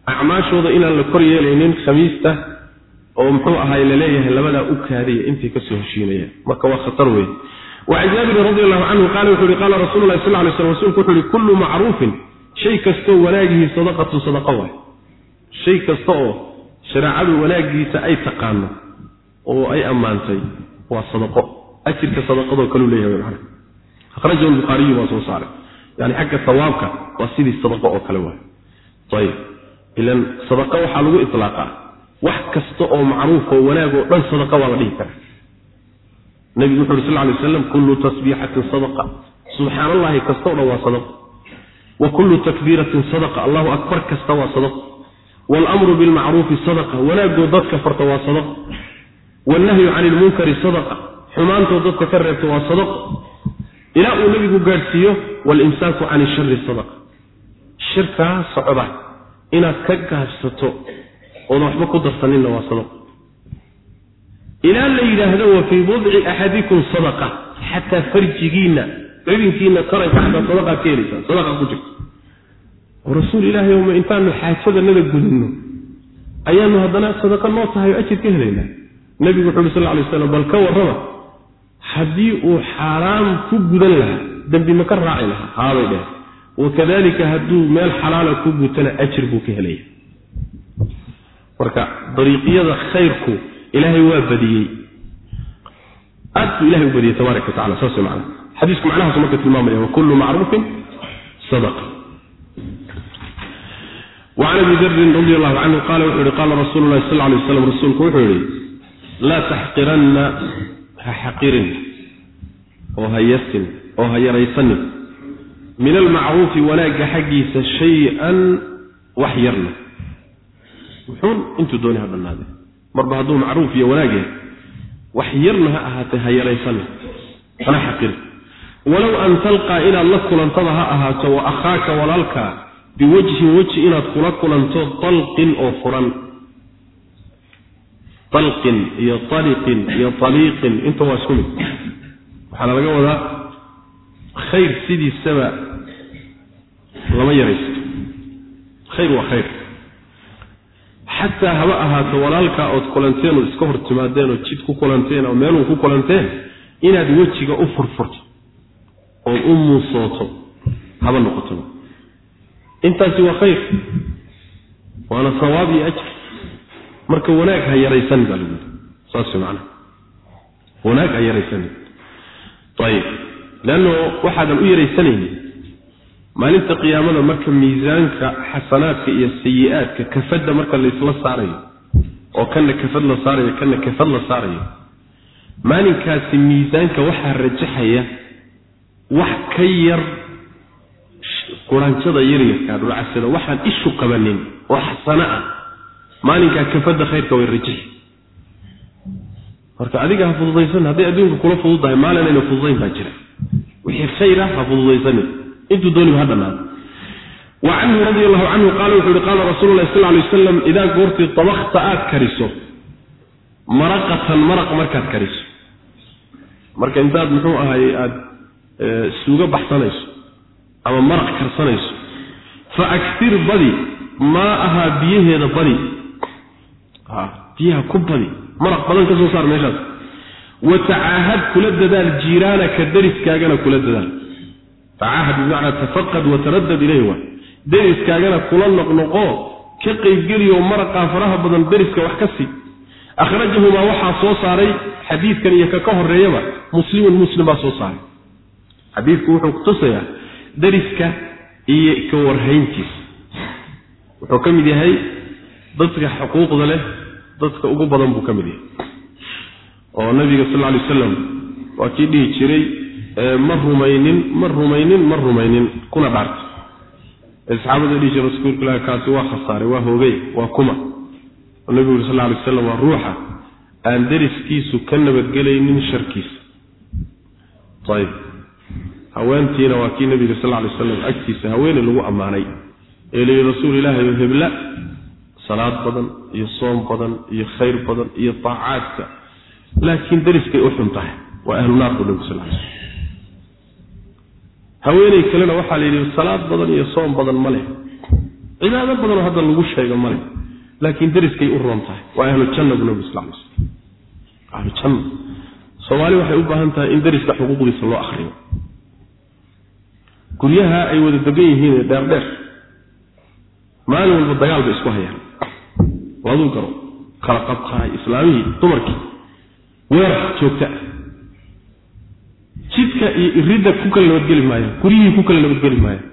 Acmaashooda inaan la kor yeelaynin khamiista oo muxuu ahaay la leeyahay labadaa u kaadaya intay ka soo heshiinayaan marka waa khatar weyn. Wacan jaabirin radi allahu canhu qaala wuxuu yihi qaala rasulu lahi sal ly slam rsulku wuxu uhi kullu macruufin shay kastoo wanaagihi sadaqatu sadaqa waay. Shay kasta oo shareecadu wanaagiisa ay taqaano oo ay ammaantay waa sadaqo. Ajirka sadaqadoo kaluu leeyahay mana akhrajahu lbukhaariyu waa soo saaray yani xagga sawaabka waa sidii sadaqo oo kale waay. Ayib. Ilan sadaqa waxaa lagu ilaaqaa wax kasta oo macruuf oo wanaag oo dhan sadaqa waa la dhihi karaa. Nebigu wuxu uri sal lay waslam kullu tasbiixatin sadaqa. Subxaan allahi kasta o dhan waa sadaqa wa kullu takbiiratin sadaqa. Allahu akbar kasta waa sadaqa waalamru bilmacruufi sadaqa. Wanaagoo dadka farta waa sadaqa wannahyu cani ilmunkari sadaqa. Xumaantoo dadka ka reebta waa sadaqa ilaa uu nebigu gaadhsiiyo walimsaaku can ishari sadaqa shirkaa socda inaad ka gaabsato oodan waxba ku darsaninna waa sadaqa ilaa la yidhaahdo wa fii budci axadikum sadaqa xataa farjigiinna xubinkiina taranka xataa sadaqaad ka helaysaan. Sadaqa ku jirta oo rasuul ilaahay oma intaanu xaajadanada gudinno ayaanu haddana sadaqa noo tahay oo ajir ka helaynaa nebigu wuxu uhi sal lay slam bal ka warrama haddii uu xaaraam ku gudan lahaa dembi ma ka raaci lahaa haabay dheh wakadalika hadduu meel xalaala ku gutana ajir buu ka helaya marka dariiqyada khayrku ilaahay waa badiyey aad buu ilahay u badiyey tabaaraka wa tacala saas macana xadiisku macnahaasu marka tilmaamaya wa kullu macruufin sadaqa وعن ابي ذر رضي الله عنه قال وحوري قال رسول الله صلى الله عليه وسلم رسولك وحوري لا تحقرن حقيرن oo ha yasin oo ha yaraysanin. Min almacruufi wanaagga xaggiisa shay-an wax yarna muxuun intuu dooni ha dhannaade marba hadduu macruuf iyo wanaag wax yarna ha ahaatee ha yaraysanna hana xaqin. Walow an talqaa inaad la kulantada ha ahaato wa akhaaka walaalkaa biwajhin weji inaad kula kulanto dalqin oo furan. Dalqin iyo aliqin iyo aliiqin inta waa isku mid waxaana laga wadaa khayr sidiisaba lama yaraysto. Khayr waa khayr. Xataa haba ahaato walaalkaa ood kulanteen ood iska hor timaadeen oo jid ku kulanteen oo meeluu ku kulanteen inaad wejiga u furfurto ood u muusooto haba noqoto. Intaasi waa khayr. Waana sawaab iyo ajr. Marka wanaag ha yaraysanin baa lagu yidhi. Saas macana wanaag ha yaraysanin ayib leanno waxaadan u yaraysanaynin maalinta qiyaamada marka miisaanka xasanaadka iyo sayi-aadka kafadda marka laysla saarayo oo kana kafad la saarayo kana kafad la saarayo maalinkaasi miisaanka waxaa rajaxaya wax ka yar quraanjada yaryarkaa dhulcasada waxaan ishu qabanin oo xasano ah. Maalinkaa kafadda khayrka way rajaxi marka adiga ha fududaysan hadday adduunka kula fududdahay maalinayna fududayn baa jira. Wixii khayr ah ha fududaysanin intuu dooniba ha dhanaado canhu radi allahu canhu qaala wuxuu yihi qaala rasuulu lahi sal lay wasalam idaa goortii dabakta aad kariso maraqatan maraq markaad kariso. Marka intaad muxuu ahaye aada suuga baxsanayso ama maraq karsanayso fa aktir badi maa ahaa biyaheeda badi. Biyaha ku badi maraq badan ka soo saar meeshaas. Wa tacaahad kula dadaal jiiraanaka dariskaagana kula dadaal. Tacaahad bimacnaa tafaqad wataraddad ilayh waa deriskaagana kula noqnoqo ka qaybgeliyo maraqaa faraha badan deriska wax ka sii. Akhrajahumaa waxaa soo saaray xadiidkan iyo ka ka horeeyaba muslimun muslim baa soo saaray. Xadiidku wuxuu kutusayaa deriska iyo ka warhayntiisa. Wuxuu ka mid yahay dadka xuquuqda leh dadka ugu badan buu ka mid yahay. oo nabiga sal lla alay wasalam waa kii dhihi jiray ma rumaynin ma rumaynin ma rumaynin kuna dhaarta ee saxaabada dhihi jira rasuulka ilahi kaasi waa khasaaray waa hoogay waa kuma. Oo nabigu yuri sal lla alay wasalam waa ruuxa aan deriskiisu ka nabadgelaynin sharkiisa. Ayib haweentiina waa kii nabiga sal lla alay wasalam agtiisa haweeney lagu ammaanay. Ee layihi rasuul ilaahay hebla salaad badan iyo soom badan iyo khayr badan iyo taacaadka laakiin deriskay u xun tahay. Waa ahlu naar buu nabigu sal ly haweeney kalena waxaa la yidhi salaad badan iyo soom badan ma leh. Cibaado badanoo hadda lagu sheego ma leh. Laakiin deriskay u roon tahay. Waa ahlu janna buu nabigu sal ly slm ahlu janna. Soomaali waxay u baahan tahay in deriska xuquuqdiisa loo akriyo guryaha ay wada degan yihiin ee dheerdheer maalin walba dagaal bay isku hayaan laduu garo kala qabqaay islaamihii dumarkii weerar joogta. Jidka iyo iridda ku kala nabadgeli maayaan guryihii ku kala nabadgeli maayaan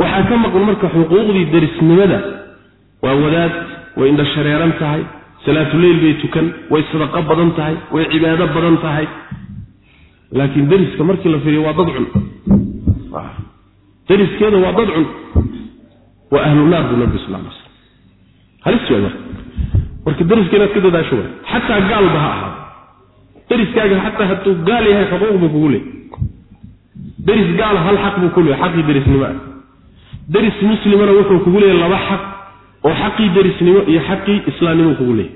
waxaa ka maqan marka xuquuqdii darisnimada. Waa wadaad way indha shareeran tahay. Salaatuleyl bay tukan way sadaqo badan tahay way cibaado badan tahay. Laakiin deriska markii la fiiriyo waa dad cun dariskeeda waa dad cun waa ahlu naar buu nabigu sal ly slam halis marka deriska inaad ka dadaasho way xataa gaalba ha ahaado deriskaaga xataa hadduu gaal yahay xuquuq buu kugu leey deris gaala hal xaq buu ku leey xaqii derisnimo ah deris muslimana wuxuu kugu leeyahy laba xaq oo xaqii derisnimo iyo xaqii islaamnimo kugu leeyay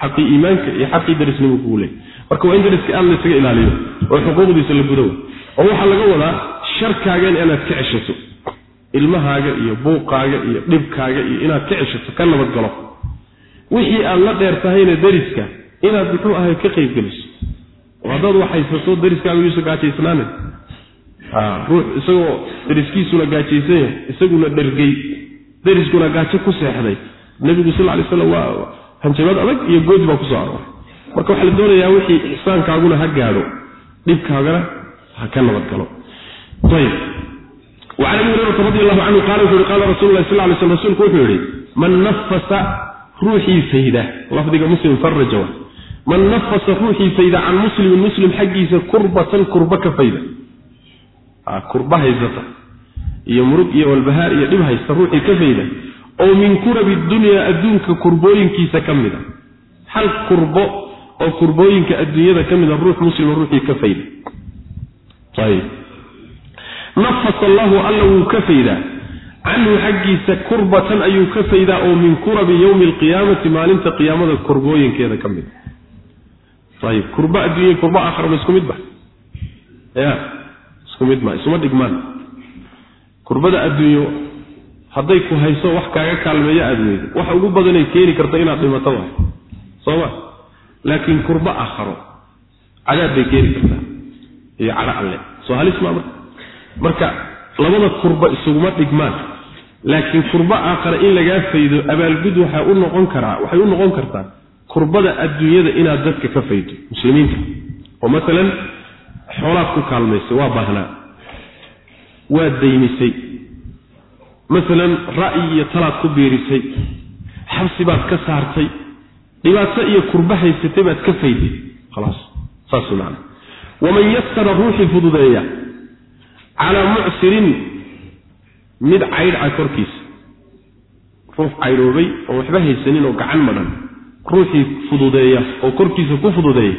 xaqii iimaanka iyo xaqii derisnimo kugu leeyay marka waa in deriska aad laysaga ilaaliyo oo xuquuqdiisa la gudo oo waxaa laga wadaa sharkaagan inaad ka ceshato. Ilmahaaga iyo buuqaaga iyo dhibkaaga iyo inaad ka ceshato ka nabadgalo wixii aad la dheer tahayna deriska inaad muxuu ahay ka qayb geliso. Oo haddaad waxaysato deriskaaga yuusa gaajaysnaanin ruux isagoo deriskiisuna gaajaysan yahay isaguna dhergey deriskuna gaajo ku seexday. Nebigu sal lay slam waa hanjabad adag iyo goodi baa ku soo arooray. Marka waxaa la doonayaa wixii ixsaankaaguna ha gaadho dhibkaagana ha ka nabadgalo wacan abi hurayrata radi allahu canhu qaala wuxu uhi qaala rasulu lah sal lay slm rasuulku wuxuu yihi man nafasa ruuxii fayda lafdiga muslim faraja wa man nafasa ruuxii fayda can muslimin muslim xaggiisa kurbatan kurba ka fayda. Kurba haysata iyo murug iyo walbahaar iyo dhib haysta ruuxii ka fayda. Oo min kurabi dunyaa adduunka kurbooyinkiisa ka mida. Hal kurbo oo kurbooyinka adduunyada ka mida ruux muslima ruuxii ka fayda. Nafasa allahu alla wuu ka faydaa canhu xaggiisa kurbatan ayuu ka faydaa oo min kurabi yowmi alqiyaamati maalinta qiyaamada kurbooyinkeeda ka mid ayib kurba adduunya kurba aakhara ma isku mid ba? Ya isku mid ma isuma dhigmaan. Kurbada adduunyo hadday ku hayso wax kaaga kaalmeeyo aada weydo waxa ugu badanay keeni karta inaad dhimato waay. Soo ma? Laakiin kurba aakharo cadaab bay keeni kartaa iyo cadho alle. Soo halis maa marka? Marka labada kurba isuguma dhigmaan laakiin kurba aakhara in lagaa faydo abaalgud waxay u noqon karaa waxay u noqon kartaa kurbada adduunyada inaad dadka ka faydo muslimiinta. Oo masalan xoolaad ku kaalmaysay waa baahnaa. Waa daymisay. Masalan ra'yi iyo talaad ku biirisay. Xabsi baad ka saartay. Dhibaato iyo kurba haysatay baad ka fayday khalaas saas macana waman yasara ruuxii fududeeya calaa mucsirin mid caydha korkiisa ruux caydhoobay oo waxba haysanin oo gacan madhan ruuxii fududeeya oo korkiisa ku fududeeya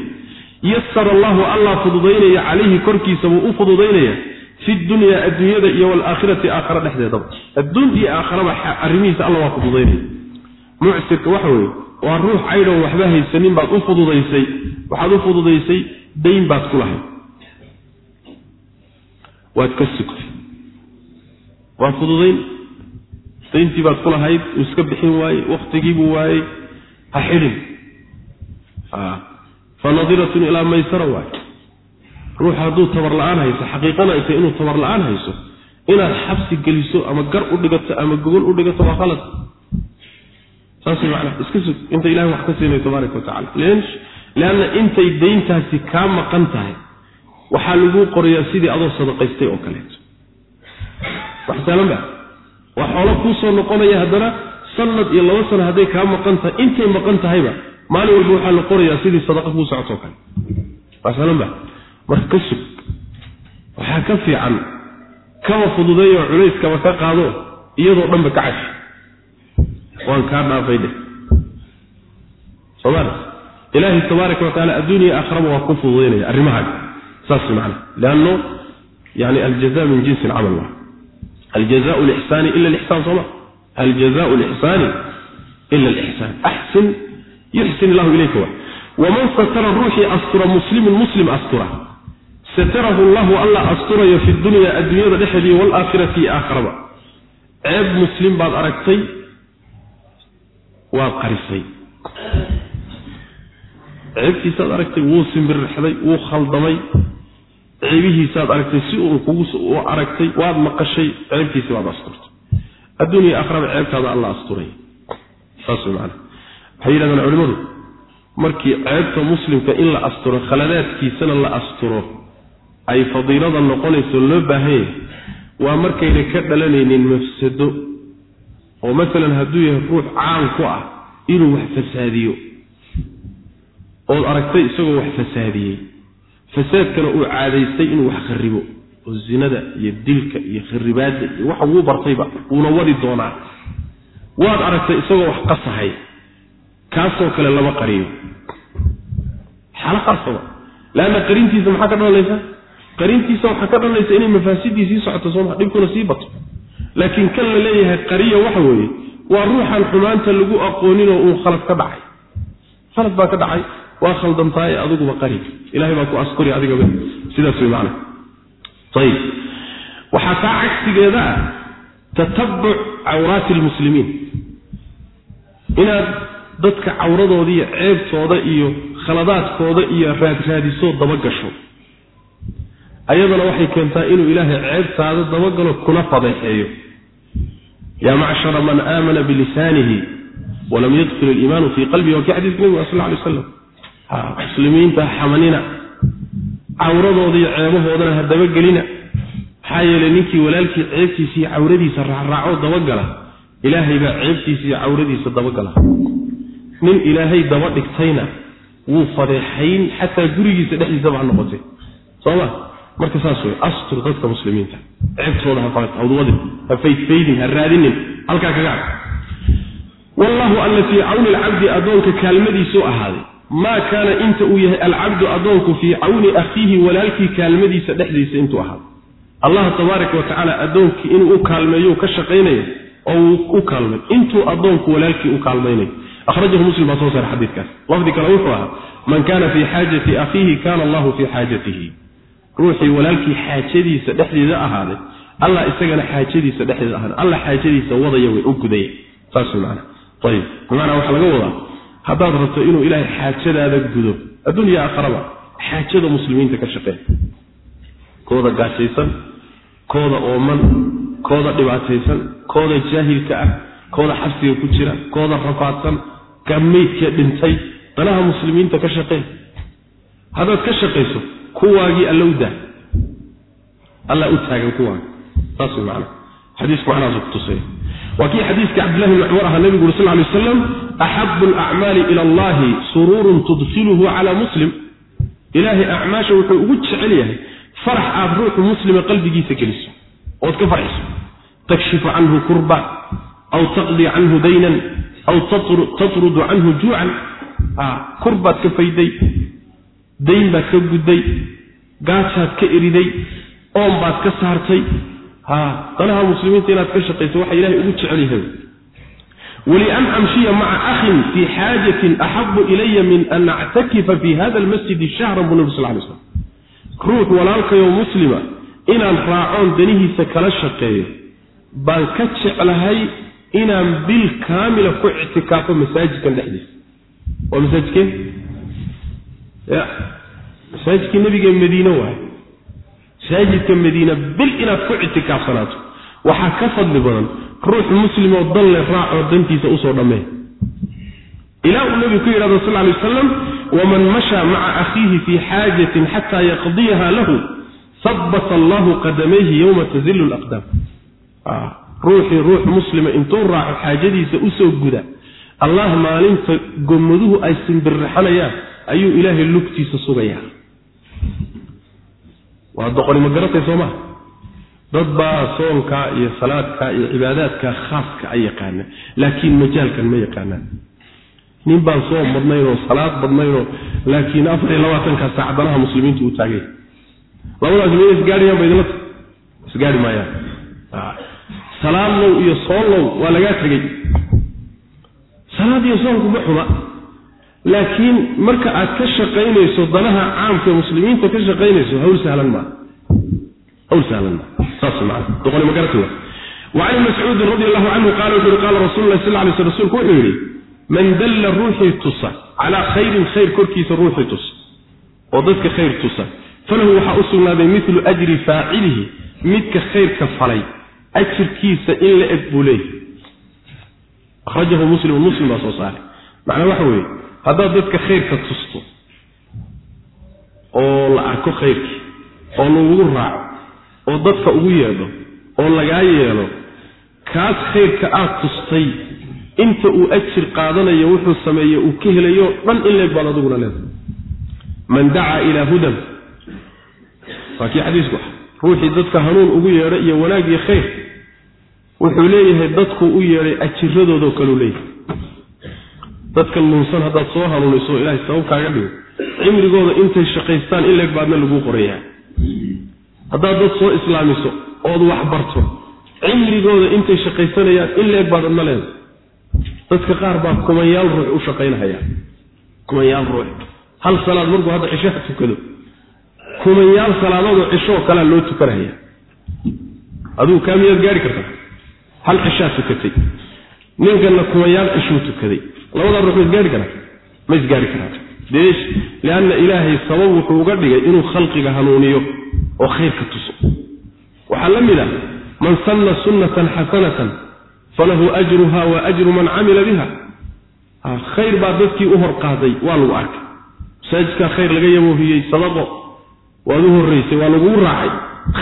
yasara allahu allah fududaynaya calayhi korkiisa buu u fududaynaya fi dunyaa adduunyada iyo waalaakhirati aakhara dhexdeedaba adduun iyo aakharaba arrimihiisa alla waa fududaynaya mucsirka waxa weeye waa ruux caydhoon waxba haysanin baad u fududaysay waxaad u fududaysay dayn baad ku lahayd. Waad ka sugtay waa fududayn. Dayntii baad ku lahayd uu iska bixin waayey wakhtigiibuu waayey ha xidhin. Fa nadiratun ilaa maysara waay. Ruux hadduu tabar la'aan hayso xaqiiqana ay tahay inuu tabar la'aan hayso inaad xabsi geliso ama gar u dhigato ama gogol u dhigato waa qalad saas macnaa iska sug inta ilahay wax ka siinayo tabaaraka wa tacala leanna intay dayntaasi kaa maqan tahay waxaa laguu qorayaa sidii adoo sadaqaystay oo kaleeto wax saalan ba waa xoolo kuu soo noqonaya haddana sanad iyo laba sano hadday kaa maqan tahay intay maqan tahayba maalin walba waxaa la qorayaa sidii sadaqa kuu socotoo kale. Wax saalan ba marka ka sug. Waxaa ka fiican kaba fududeeyo culayskaba ka qaado iyadoo dhanba ka cashi waan kaa dhaafay dheh somaali ilaahay tabaaraka wa tacala adduuniya aakharaba waa ku fududaynaya arrimahaaga saas macna. Lianno yani aljaza min jinsi alcamal waa aljazau lixsaani ila lixsaan sooma aljazau lixsaani ila lixsaan axsin yuxsin illahu ilayka wa waman satara ruuxii astura muslimin muslim astura satarahu llahu alla asturayo fi dunya adduunyada dhexeediiyo waalaakhirati aakharaba ceeb muslim baad aragtay waad qarisay ceebtiisaad aragtay wuu simbirixday wuu khaldamay ceebihiisaad aragtay si uun kugu aragtay waad maqashay ceebtiisi waad asturtay. Adduuniya akhraba ceebtaada alla asturay. Saas macana waxay yidhahdaan culimmadu markii ceebta muslimka in la asturo khaladaadkiisana la asturo ay fadiilada noqonayso loo baahan yahay waa markayna ka dhalanaynin mafsado. Oo masalan hadduu yahay ruux caan ku ah inuu wax fasaadiyo. Ood aragtay isagoo wax fasaadiyey fasaadkana uu caadaystay inuu wax kharibo oo zinada iyo dilka iyo kharibaadda iyo waxa wuu bartayba wuuna wadi doonaa. Waad aragtay isagoo wax qasahay kaasoo kale lama qariyo. Xaalo khaasaba leanna qarintiisa maxaa ka dhalanaysa qarintiisa waxaa ka dhalanaysa inay mafaasidii sii socoto sooma dhibkuna sii bato. Laakiin kan la leeyahay qariya waxa weeye waa ruuxan xumaanta lagu aqooninoo uu khalad ka dhacay. Khalad baa ka dhacay waa khaldantaaye adiguba qari. Ilahay baa ku askuri adigaba sidaas way macana ayib waxaa taa cagsigeeda ah tatabuc cawraati almuslimiin. Inaad dadka cawradooda iyo ceebtooda iyo khaladaadkooda iyo raadraadisoo dabagasho ayadana waxay keentaa inuu ilaahay ceebtaada dabagalo kuna fadeexeeyo. Yaa macshara man aamana bilisaanihi walam yadkul iliimaanu fii qalbihi. Waa kii xadiiska nabiga sal lay waslam muslimiinta xamanina cawradooda iyo ceebahoodana ha dabagelina maxaa yeelay ninkii walaalkii ceebtiisa iyo cawradiisa raacraaco dabagala ilaahay baa ceebtiisa iyo cawradiisa dabagala nin ilaahay daba dhigtayna wuu fadeexayn xataa gurigiisa dhexdiisaba ha noqotay. Sooma marka saas wey astur dadka muslimiinta. Ceebtooda hawdwadin ha faydfaydin ha raadinin. Halkaa kaga cad. Wallaahu alla fii cawni alcabdi addoonka kaalmadiisuu ahaaday maa kaana inta uu yahay alcabdu addoonku fii cawni akhiihi walaalkii kaalmadiisa dhexdiisa intuu ahaado allah tabaaraka wa tacaala addoonkii inuu u kaalmeeyo ka shaqaynayo oo uu u kaalmay. Intuu addoonku walaalkii u kaalmaynayo akhrajahu muslim baa soo saaray xadiidkaas. Lafdi kale wuxuu ahaa man kaana fii xaajati akhiihi kaana allahu fii xaajatihi. Ruuxii walaalkii xaajadiisa dhexdeeda ahaaday allah isagana xaajadiisa dhexdeeda ahaaday. Allah xaajadiisa wadaya way u gudaya saas macana ayib bimacnaa waxaa laga wadaa haddaad rabto inuu ilaahay xaajadaada gudo addunya aakharaba xaajada muslimiinta ka shaqeeya kooda gaashaysan kooda ooman kooda dhibaataysan kooda jaahilka ah kooda xabsiga ku jira kooda rafaadsan ka meydkee dhintay danaha muslimiinta ka shaqee haddaad ka shaqayso kuwaagii alla u daa. Alla u taagan kuwaagi saas way macana xadiisku macnahaasu kutusaya waa kii xadiiska cabdillahi bni cumar ahaa nebigu uri sal ly waslam axabu alacmaali ila allahi suruurun tudkhiluhu cala muslim. Ilaahay acmaasha wuxuu ugu jecel yahay farax aad ruuxu muslima qalbigiisa geliso ood ka farxiso. Takshifu canhu kurba aw taqdi canhu daynan aw tatrudu canhu juucan. Kurbaad ka fayday dayn baad ka gudday gaajaad ka eriday oon baad ka saartay danaha muslimiinta inaad ka shaqayso waxa ilahay ugu jecel yahay. Wlian amshiya maca akhin fii xaajatin axabu ilaya min an actakifa fi hada almasjidi shahran buu nabi sal lay slam ruux walaalkayoo muslima inaan raacoon danihiisa kala shaqeeyo baan ka jeclahay inaan bil kaamila ku ictikaafo masaajidkan dhexdiisa. Waa masaajidkee ya masaajidkii nebigee madiine waay masaajidka madiina bil inaad ku ictikaafsanaato waxaa ka fadli badan ruux muslimoo dan le raacoo dantiisa u soo dhammee. Ilaa uu nebigu ku yidhahdo sal lay wasalam waman mashaa maca akhiihi fii xaajatin xataa yaqdiyaha lahu habbata allahu qadamayhi yowma tazilu laqdaam ruuxii ruux muslima intuu raaco xaajadiisa u soo guda allah maalinta gomaduhu ay simbirraxanayaan ayuu ilaahay lugtiisa sugayaa waa doqoni ma garatay soo maha dad baa soonkaa iyo salaadkaa iyo cibaadaadka khaaska a yaqaana laakiin majaalkan ma yaqaanaan. Nin baan soom badnaynoo salaad badnaynoo laakiin afar iyo labaatanka saac danaha muslimiintu uu taagay. Labadaas ma isgaadhayaan ba idinla isgaadhi maayaan. Salaadlow iyo soonlow waa lagaa tegey salaad iyo soonku ma xuma laakiin marka aad ka shaqaynayso danaha caamka muslimiinta ka shaqaynayso hawl sahlan maa hawl sahlan maa saas macana doqoni ma garati wa وعن مسعود رضي الله عنه قال وحر قال رسول الله صلى الله عليه وسلم رسولك وحيري من دل روحي تصى على خير خير كركيس روحي تصى وضدك خير تصى فله وحا أسلنا بمثل أجر فاعله متك خير كفلي أجر كيس إلا أقبليه أخرجه مسلم ومسلم بصوص عليه معنى وحوي haddaad dadka khayrka tusto oo la arko khayrkii oo lagugu raaco oo dadka ugu yeedho oo lagaa yeelo kaas khayrka aada tustay inta uu ajir qaadanayo wuxuu sameeye uu ka helayo dhan in leeg baad adiguna leedahay. Man dacaa ilaa hudan. Waa kii xadiisku ah ruuxii dadka hanuun ugu yeedha iyo wanaag iyo khayr wuxuu leeyahay dadku u yeedhay ajiradoodoo kaleu leeyahay dadka nuunsan haddaad soo hanuuniso ilaahay sabab kaaga dhigo. Cimrigooda intay shaqaystaan in leeg baadna laguu qorayaa. Haddaad dad soo islaamiso ood wax barto cimrigooda intay shaqaysanayaan in leeg baad adna leedahay. Dadka qaar baa kumanyaal ruux u shaqaynahaya. Kumanyaal ruux. Hal salaad markuu hadda cishaha tukado. Kumanyaal salaadoodoo cishoo kalea loo tukanahaya adigu kaa miyaad gaari kartaa. Hal cishaa tukatay. Ninkanna kumanyaal cishuu tukaday labadaa ruux ma isgaari karaa ma isgaari karaa deesh lianna ilaahay sabab wuxuu uga dhigay inuu khalqiga hanuuniyo oo khayrka tuso. Waxaa la mid ah man sanna sunnatan xasanatan falahu ajruha wa ajru man camila biha. Khayr baa dadkii u hor qaaday waa lagu arkay. Masaajidkaa khayr laga yaboohiyey sadaqo waad u horraysay waa lagugu raacay.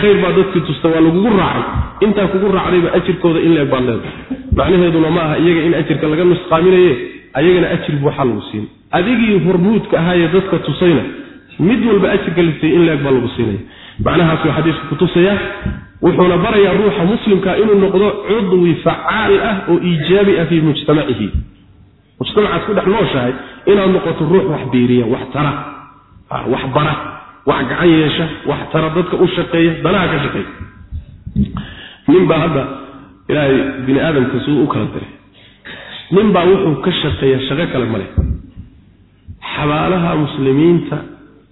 Khayr baa dadkii tustay waa lagugu raacay. Intaa kugu raacdayba ajirkooda in leeg baad leedahay macnaheeduna ma aha iyaga in ajirka laga nusqaaminaye ayagana ajir buuxaa lagu siin. Adigii hormuudka ahaayee dadka tusayna mid walba ajirka la siiyey in leeg baa lagu siinaya. Macnahaasuu xadiisku kutusaya wuxuuna barayaa ruuxa muslimka inuu noqdo cudwi facaal ah oo iijaabi ah fii mujtamacihi. Mujtamacaad ku dhex nooshahay inaad noqoto ruux wax biiriya wax tara wax bara wax gacan yeesha wax tara dadka u shaqeeya danaha ka shaqeeya. Nin baa hadda ilaahay bini aadamka suu u kala diray nin baa wuxuu ka shaqeeya shaqo kale ma leh. Xabaalaha muslimiinta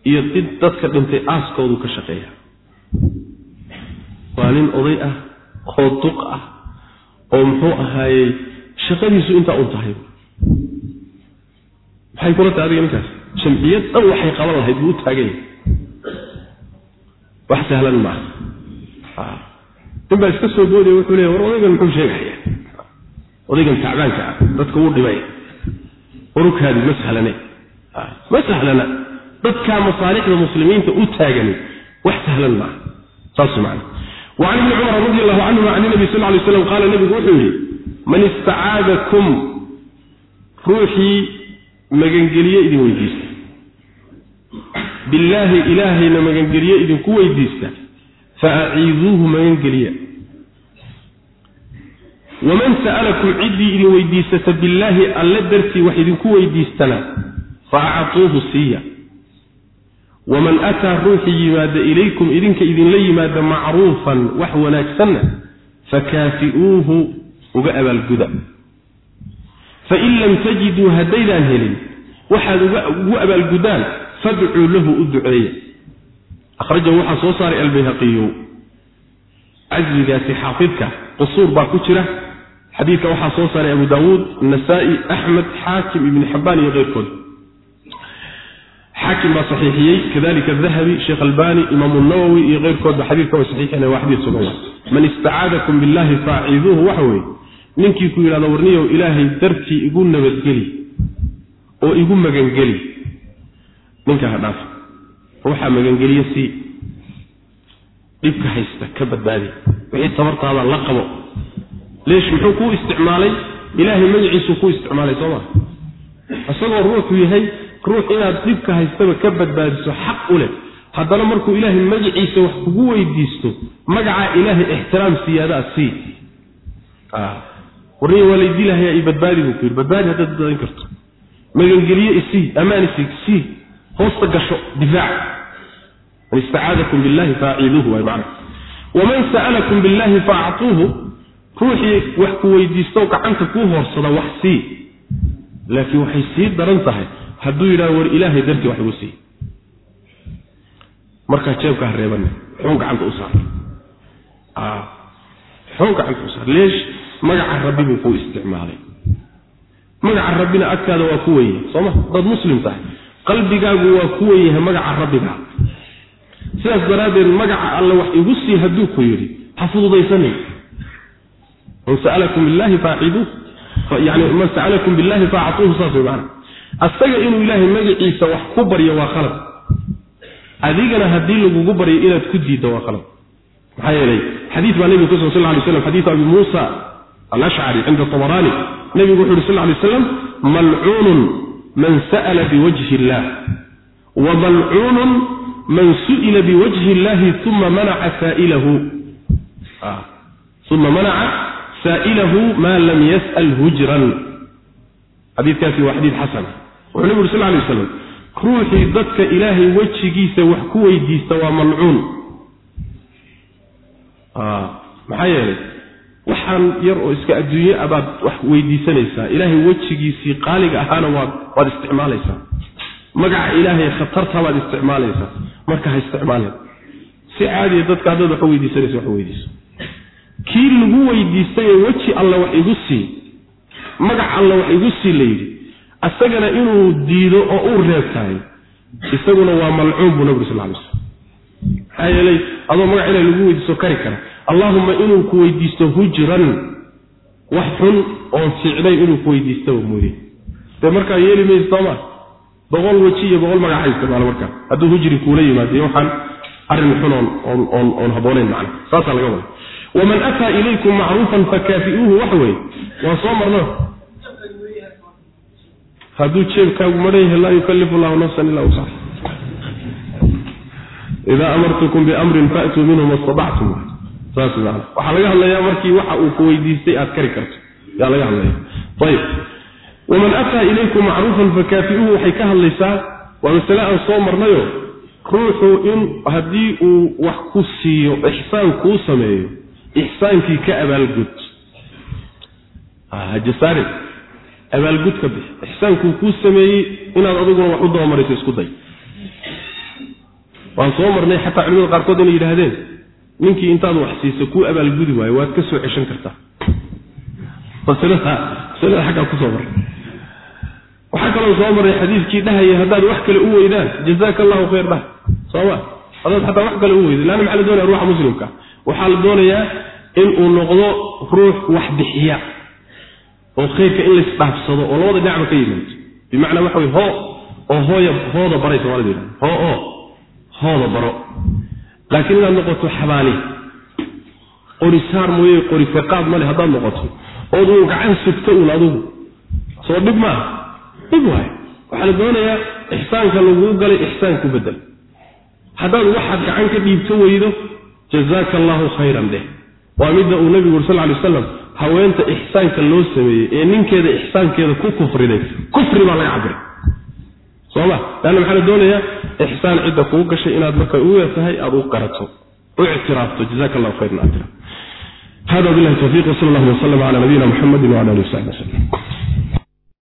iyo did dadka dhintay aaskoodu ka shaqeeya. Waa nin oday ah oo duq ah oo muxuu ahaayey shaqadiisu intaa un tahay. Maxay kula tahay adiga ninkaas. Jamciyad dhan waxay qaban lahayd buu u taaganya wax sahlan maaha. Nin baa iska soo boodaya wuxuu leeya war odaygan muxuu sheegaya odaygan tacbaanka ah dadka wuu dhibay warukaadi ma sahlane ma sahlana dadkaa masaalixda muslimiinta u taagani wax sahlan maaha saas macana وعن ابن عمر رضي الله عنهما عن النبي صلى الله عليه وسلم قال النبي وحوي من استعاذكم روحي مغنجليه إذن ويديست بالله إلهنا مغنجليه إذن كو ويديست فأعيذوه waman sa'alakum ciddii idin weydiisata billaahi alle dartii wax idinku weydiistana fa acaduuhu siiya waman ataa ruuxi yimaada ilaykum idinka idinla yimaada macruufan wax wanaagsanna fakaafi'uuhu uga abaalguda fain lam tajiduu haddaydaan helin waxaad ugu abaalgudaan fadcuu lahu u duceeya akhrajahu waxaa soo saaray albayhaqiyu casmigaasi xaafidka qusuur baa ku jira xadiidka waxaa soo saaray abu daawuud nasaa-i axmed xaakim ibni xabbaan iyo keyrkood xaakim baa saxiixiyey. Kadalika adahabi sheekh albani imaamu nawowi iyo keyrkoodba xadiidka way saxiixeen waa xadiid sugan man istacaadakum billahi faaciduuhu waxa weeye ninkii ku yidhahdo warniyow ilaahay dartii igu nabadgeli oo igu magangeli. Ninka ha dhaaf. Ruuxaa magangeliye sii dhibka haysta ka badbaadi. Wixii tabartaada la qabo leesh muxuu kuu isticmaalay? Ilaahay magaciisuu kuu isticmaalay soo maa isagoo ruuxu yahay ruux inaad dhibka haystaba ka badbaadiso xaq u leh. Haddana markuu ilaahay magaciisa wax kugu weydiisto magacaa ilaahay ixtiraam siyaadaa sii. Warniya waa laydilahaya i badbaadi buu ku yidhi. Badbaadi haddaad badbaadin karto. Magangeliye isii ammaan isii sii hoosta gasho difaac. Man istacaadakum billahi faaciiduuhu waay macna. Waman sa'alakum billahi faactuuhu ruuxii wax ku weydiisto gacanta kuu hoorsada wax sii. Laakiin waxay sii daran tahay. Hadduu yidhaha war ilaahay dartii wax igu sii. Markaa jeebka ha reebane xuun gacanta u saar. Xuun gacanta u saar. Leesh magaca rabbi buu kuu isticmaalay. Magaca rabbina agtaada waa ku wenyahay sooma dad muslim tahay. Qalbigaagu waa ku wen yahay magaca rabbiga sidaas daraaddeed magaca alle wax igu sii hadduu ku yidhi ha fududaysanin man sa'alakum billahi faaciduu yani man sa'alakum billahi faactuuhu saas way macana asaga inuu ilaahay magaciisa wax ku baryo waa khalad. Adigana haddii lagugu baryo inaad ku diiddo waa khalad. Maxaa yeelay xadiis baa nebigu kusugan sal lay slam xadiisu abi muusa alashcari cinda tabaraani. Nebigu wuxu uhi sal lay slam malcuunun man sa'ala biwajhi illah. Wa malcuunun man su'ila biwajhi illahi uma manaca saa'ilahu uma manaca saa'ilahu maa lam yas'al hujran xadiidkaasi waa xadiid xasan wuxuu nebigu uri sal lay waslam ruuxii dadka ilaahay wejigiisa wax ku weydiista waa malcuun maxaa yeelay waxaan yar oo iska adduunye a baad wax weydiisanaysaa ilaahay wejigiisii qaaliga ahaana waad waad isticmaalaysaa magaca ilaahay khatarta baad isticmaalaysaa marka ha isticmaaleen si caadiya dadka haddaad wax weydiisanaysa wax weydiiso kii lagu weydiistay ee weji alla wax igu sii. Magac alla wax igu sii la yidhi. Asagana inuu diido oo uu reebtahay isaguna waa malcuun buu nabig sal lay slam maxaa yeelay adoo magac ilahi lagu weydiisto kari kara. Allaahumma inuu ku weydiisto hujran wax xun oon fiicnayn inuu ku weydiistaba mooye. Dee markaa yeeli maysa sooma? Boqol weji iyo boqol magac ha isticmaalo markaa hadduu hujri kuula yimaadiyo waxaan arrin xun oon oon oon habboonayn macna. Saasaa laga wada waman ataa ilaykum macruufan fakaafi'uuhu waxa weeye waan soo marno hadduu jeebkaagu maran yahay laa yukallifu allahu nafsan ilaa wusaha idaa amartukum biamrin faatuu minhu ma stadactum saas maana waxaa laga hadlayaa markii waxa uu ku weydiistay aad kari karto yaa laga hadlaya ayib waman ataa ilaykum macruufan fakaafi'uhu waxay ka hadlaysaa waa masale aan soo marnayo ruuxu in haddii uu wax ku siiyo ixsaan kuu sameeyo ixsaankii ka abaalgud. Hajasaare abaalgud ka bix ixsaankuu kuu sameeyey inaad adiguna wax u dabamarayso isku day. Waan soo marnay xataa culimada qaarkood inay yidhaahdeen ninkii intaad wax siiso kuu abaalgudi waayo waad ka soo ceshan kartaa. Masalada xaggaa ku soo marray waxaa kaloo soo marray xadiidkii dhahaya haddaad wax kale u weydaan jazaaka allahu khayr dhah sooma haddaad xataa wax kale u weyda leanna maxaa la doonaya ruuxa muslimka. Waxaa la doonayaa inuu noqdo ruux wax bixiya oo khayrka in laysdhaafsado oo labada dhinacba ka yimaado. Bimacnaa waxa wey hoo oo hooya hooda baray somalida yidhahda hoo oo hooda baro. Laakiin inaad noqoto xabaali qori saar mooye qori fiqaad male haddaad noqoto ood uu gacan sugto uun adugu. Soo dhib maaha dhib waayo waxaa la doonayaa ixsaanka laguu galay ixsaan ku bedel haddaad waxaad gacan ka dhiibto weydo jazaaka allaahu khayran dheh waa midda uu nebigu uri sal ly waslam haweenta ixsaanka loo sameeyey ee ninkeeda ixsaankeeda ku kufriday kufri baa laga cabiray soma leanna maxaa la doonayaa ixsaan cidda kuu gashay inaad marka u tahay aada u qarato u ictiraafto jazaka allahu khayran aad tira hada billahi tawfiq wsala allahu waslama cala nabiyina muxamedi wcala alihi wasaxbi waslem